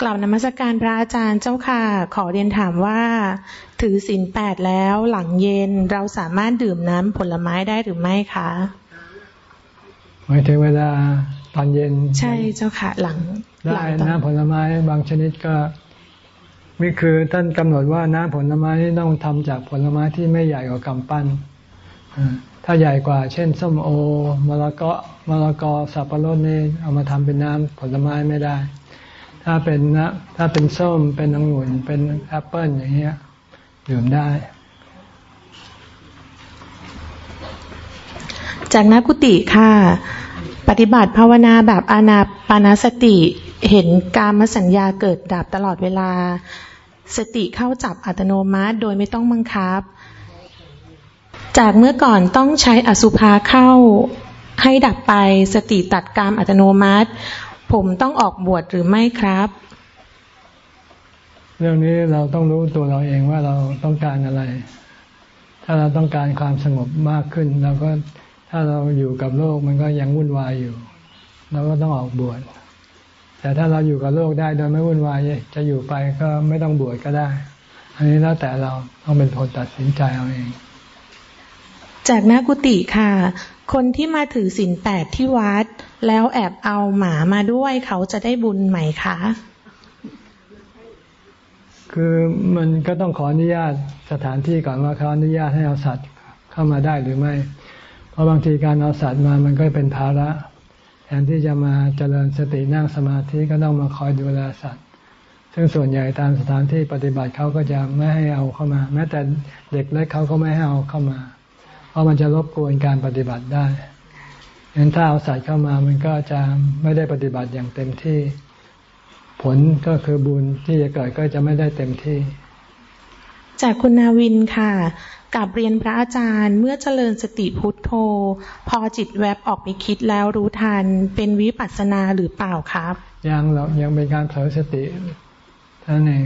กล่าวนมัสการพระอาจารย์เจ้าค่ะ ขอเรียนถามว่า ถือศีลแปดแล้วหลังเย็นเราสามารถดื่มน้ำผลไม้ได้หรือไม่คะหมายถึงเวลาตอนเย็น ใช่เจ้าค่ะ หลังหได้ลัตอนน้ำผลไม้บางชนิดก็นี่คือท่านกำหนดว่าน้ำผลไม้นี่ต้องทำจากผลไม้ที่ไม่ใหญ่กว่ากำปั้นอ่า ถ้าใหญ่กว่า เช่นส้มโอมะละกอมะละกอสับปะรดนี่เอามาทำเป็นน้ำผลไม้ไม่ได้ ถ้าเป็นนะถ้าเป็นส้มเป็นองุ่นเป็นแอปเปิ้ลอย่างเงี้ยดื่มได้ จากนักกุติค่ะ ปฏิบัติภาวนาแบบอานาปานาสติเห็นการมสัญญาเกิดดับตลอดเวลา สติเข้าจับอัตโนมัติโดยไม่ต้องบังคับ จากเมื่อก่อนต้องใช้อสุภาเข้าให้ดับไปสติตัดกามอัตโนมัติ ผมต้องออกบวชหรือไม่ครับ เรื่องนี้เราต้องรู้ตัวเราเองว่าเราต้องการอะไร ถ้าเราต้องการความสงบมากขึ้นเราก็ถ้าเราอยู่กับโลกมันก็ยังวุ่นวายอยู่เราก็ต้องออกบวชแต่ถ้าเราอยู่กับโลกได้โดยไม่วุ่นวายจะอยู่ไปก็ไม่ต้องบวชก็ได้ อันนี้แล้วแต่เราต้องเป็นคนตัดสินใจเอาเอง จากนักกุติค่ะ คนที่มาถือศีลแปดที่วัด แล้วแอบเอาหมามาด้วยเขาจะได้บุญไหมคะ คือมันก็ต้องขออนุญาตสถานที่ก่อนว่าเขาอนุญาตให้เอาสัตว์เข้ามาได้หรือไม่ เพราะบางทีการเอาสัตว์มามันก็เป็นภาระแทนที่จะมาเจริญสตินั่งสมาธิก็ต้องมาคอยดูแลสัตว์ซึ่งส่วนใหญ่ตามสถานที่ปฏิบัติเขาก็จะไม่ให้เอาเข้ามา แม้แต่เด็กเล็กเขาก็ไม่ให้เอาเข้ามา เพราะมันจะรบกวนการปฏิบัติได้ฉะนั้นถ้าเอาสัตว์เข้ามามันก็จะไม่ได้ปฏิบัติอย่างเต็มที่ ผลก็คือบุญที่จะเกิดก็จะไม่ได้เต็มที่ จากคุณนาวินค่ะกับเรียนพระอาจารย์เมื่อเจริญสติพุทโธ พอจิตแวบออกไปคิดแล้วรู้ทัน เป็นวิปัสสนาหรือเปล่าครับ ยังหรอกยังเป็นการเผลอสติเท่านั้นเอง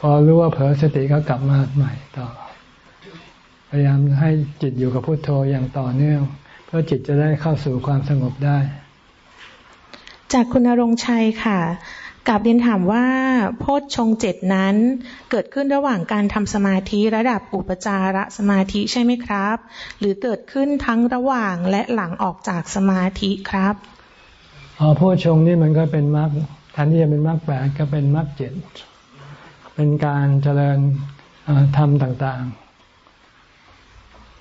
พอรู้ว่าเผลอสติก็กลับมาใหม่ต่อ พยายามให้จิตอยู่กับพุทโธอย่างต่อเนื่อง เพื่อจิตจะได้เข้าสู่ความสงบได้ จากคุณณรงค์ชัยค่ะกับเรียนถามว่าโพชฌงค์เจ็ดนั้น เกิดขึ้นระหว่างการทำสมาธิระดับอุปจารสมาธิใช่ไหมครับ หรือเกิดขึ้นทั้งระหว่างและหลังออกจากสมาธิครับอ๋อโพชฌงค์นี่มันก็เป็นมรรคแทนที่จะเป็นมรรคแปดก็เป็นมรรคเจ็ดเป็นการเจริญเอ่อธรรมต่างๆเพ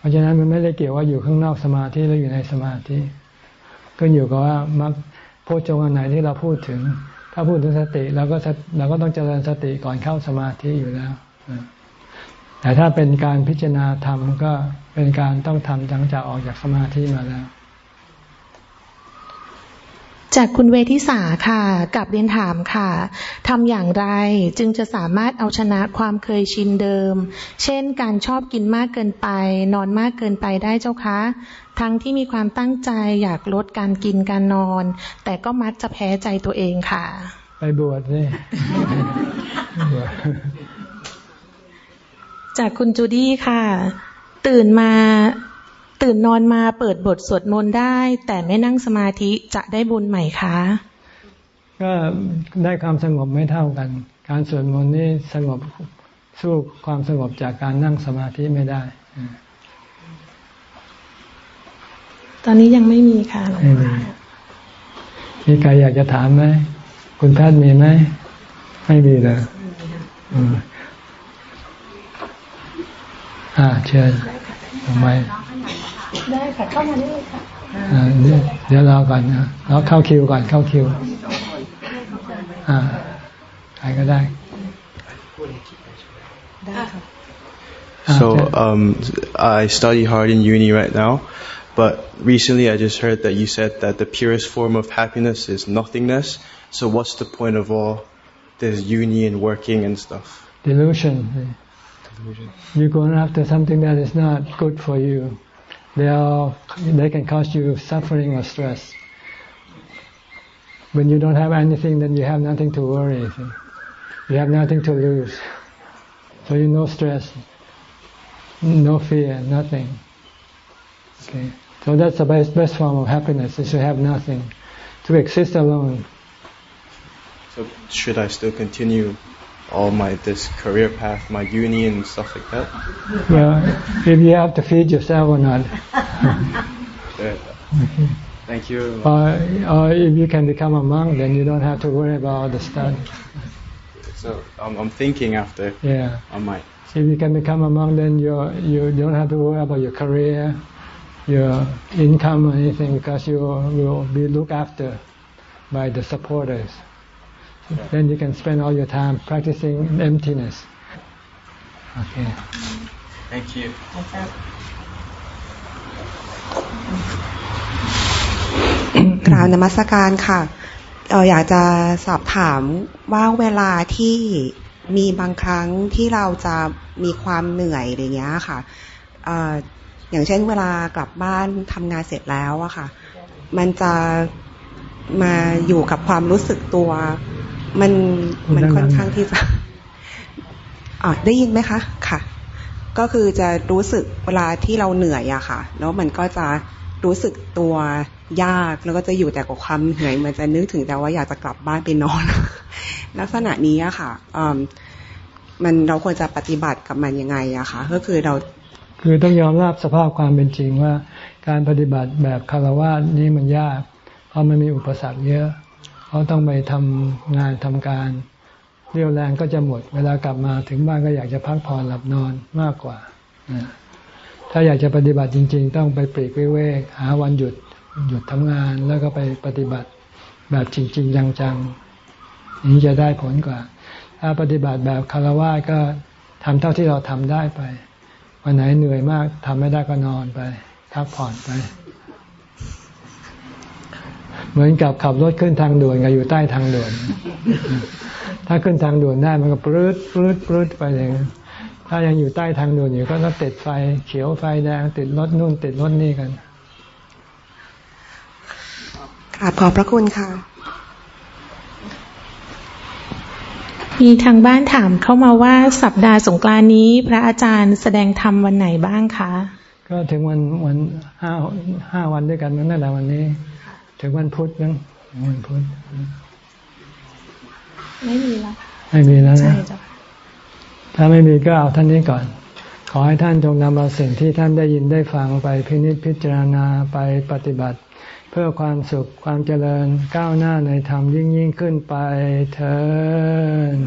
ราะฉะนั้นมันไม่ได้เกี่ยวว่าอยู่ข้างนอกสมาธิหรืออยู่ในสมาธิก็อยู่กับว่ามักโพชฌงค์อันไหนที่เราพูดถึง ถ้าพูดถึงสติเราก็เราก็ต้องเจริญสติก่อนเข้าสมาธิอยู่แล้ว แต่ถ้าเป็นการพิจารณาธรรมก็เป็นการต้องทำหลังจากออกจากสมาธิมาแล้ว จากคุณเวทิสาค่ะกับเรียนถามค่ะทำอย่างไรจึงจะสามารถเอาชนะความเคยชินเดิม เช่นการชอบกินมากเกินไป นอนมากเกินไปได้เจ้าคะ ทั้งที่มีความตั้งใจอยากลดการกินการนอน แต่ก็มักจะแพ้ใจตัวเองค่ะ ไปบวชนี่จากคุณจูดี้ค่ะ ตื่นมา ตื่นนอนมาเปิดบทสวดมนต์ได้ แต่ไม่นั่งสมาธิจะได้บุญไหมคะ ก็ได้ความสงบไม่เท่ากัน การสวดมนต์นี่สงบสู้ความสงบจากการนั่งสมาธิไม่ได้ ตอนนี้ยังไม่มีค่ะหลวงไม่พ่มีอมีใครอยากจะถามไหม คุณแพทย์มีไหม ไม่มีเลยอืมอ่าเชิญทำไม ได้ค่ะ เข้ามาได้เลยค่ะ อ่าเดี๋ยวเดี๋ยวรอก่อนนะเราเข้าคิวก่อน เข้าคิว อ่า ใครก็ได้ ได้ค่ะ Ah, So okay. um, I study hard in uni right now, but recently I just heard that you said that the purest form of happiness is nothingness. So what's the point of all this uni and working and stuff? delusion. You're going after something that is not good for you. They are, they can cause you suffering or stress. When you don't have anything, then you have nothing to worry. You have nothing to lose. So you no stress, no fear, nothing. Okay. So that's the best, best form of happiness is to have nothing, to exist alone. So should I still continue all my this career path, my uni and stuff like that? Well, if you have to feed yourself or not. <laughs> Yeah. Thank you. Or, or if you can become a monk, then you don't have to worry about all the stuff. So I'm, I'm thinking after Yeah. I might. If you can become a monk, then you you don't have to worry about your career, your income or anything because you will be looked after by the supporters. Then you can spend all your time practicing emptiness. Okay. Thank you. กราบนมัสการค่ะเอ่ออยากจะสอบถามว่าเวลาที่มีบางครั้งที่เราจะมีความเหนื่อยอะไรเงี้ยค่ะเอ่ออย่างเช่นเวลากลับบ้านทำงานเสร็จแล้วอะค่ะ มันจะมาอยู่กับความรู้สึกตัว มันมันค่อนข้างที่จะอ่าได้ยินไหมคะค่ะ ก็คือจะรู้สึกเวลาที่เราเหนื่อยอะค่ะ แล้วมันก็จะรู้สึกตัวยากแล้วก็จะอยู่แต่กับความเหนื่อยมันจะนึกถึงแต่ว่าอยากจะกลับบ้านไปนอน ลักษณะนี้อะค่ะอืมมันเราควรจะปฏิบัติกับมันยังไงอะค่ะก็คือเราคือต้องยอมรับสภาพความเป็นจริงว่า การปฏิบัติแบบคารวะนี้มันยาก เพราะมันมีอุปสรรคเยอะ เขาต้องไปทำงานทำการเรี่ยวแรงก็จะหมด เวลากลับมาถึงบ้านก็อยากจะพักผ่อนหลับนอนมากกว่า ถ้าอยากจะปฏิบัติจริง ๆ ต้องไปปลีกวิเวกหาวันหยุดหยุดทำงานแล้วก็ไปปฏิบัติแบบจริง ๆ จังๆอย่างนี้จะได้ผลกว่า ถ้าปฏิบัติแบบคารวะก็ทำเท่าที่เราทำได้ไป วันไหนเหนื่อยมากทำไม่ได้ก็นอนไปพักผ่อนไป เหมือนกับขับรถขึ้นทางด่วนกับอยู่ใต้ทางด่วน ถ้าขึ้นทางด่วนได้มันก็ปรืดปรืดปรืดไปเลยถ้ายังอยู่ใต้ทางด่วนอยู่ก็ต้องติดไฟ เขียวไฟแดงติดรถนู่นติดรถนี่กันกราบขอบพระคุณค่ะ มีทางบ้านถามเข้ามาว่าสัปดาห์สงกรานต์นี้ พระอาจารย์แสดงธรรมวันไหนบ้างคะ ก็ถึงวันวันห้าห้าวันด้วยกันนั่นแหละวันนี้ ถึงวันพุธนั้งถึงวันพุธไม่มีแล้วไม่มีแล้วใช่นะจ้ะถ้าไม่มีก็เอาท่านนี้ก่อน ขอให้ท่านจงนำเอาสิ่งที่ท่านได้ยินได้ฟังไปพินิจพิจารณาไปปฏิบัติ เพื่อความสุขความเจริญก้าวหน้าในธรรมยิ่งยิ่งขึ้นไปเถิด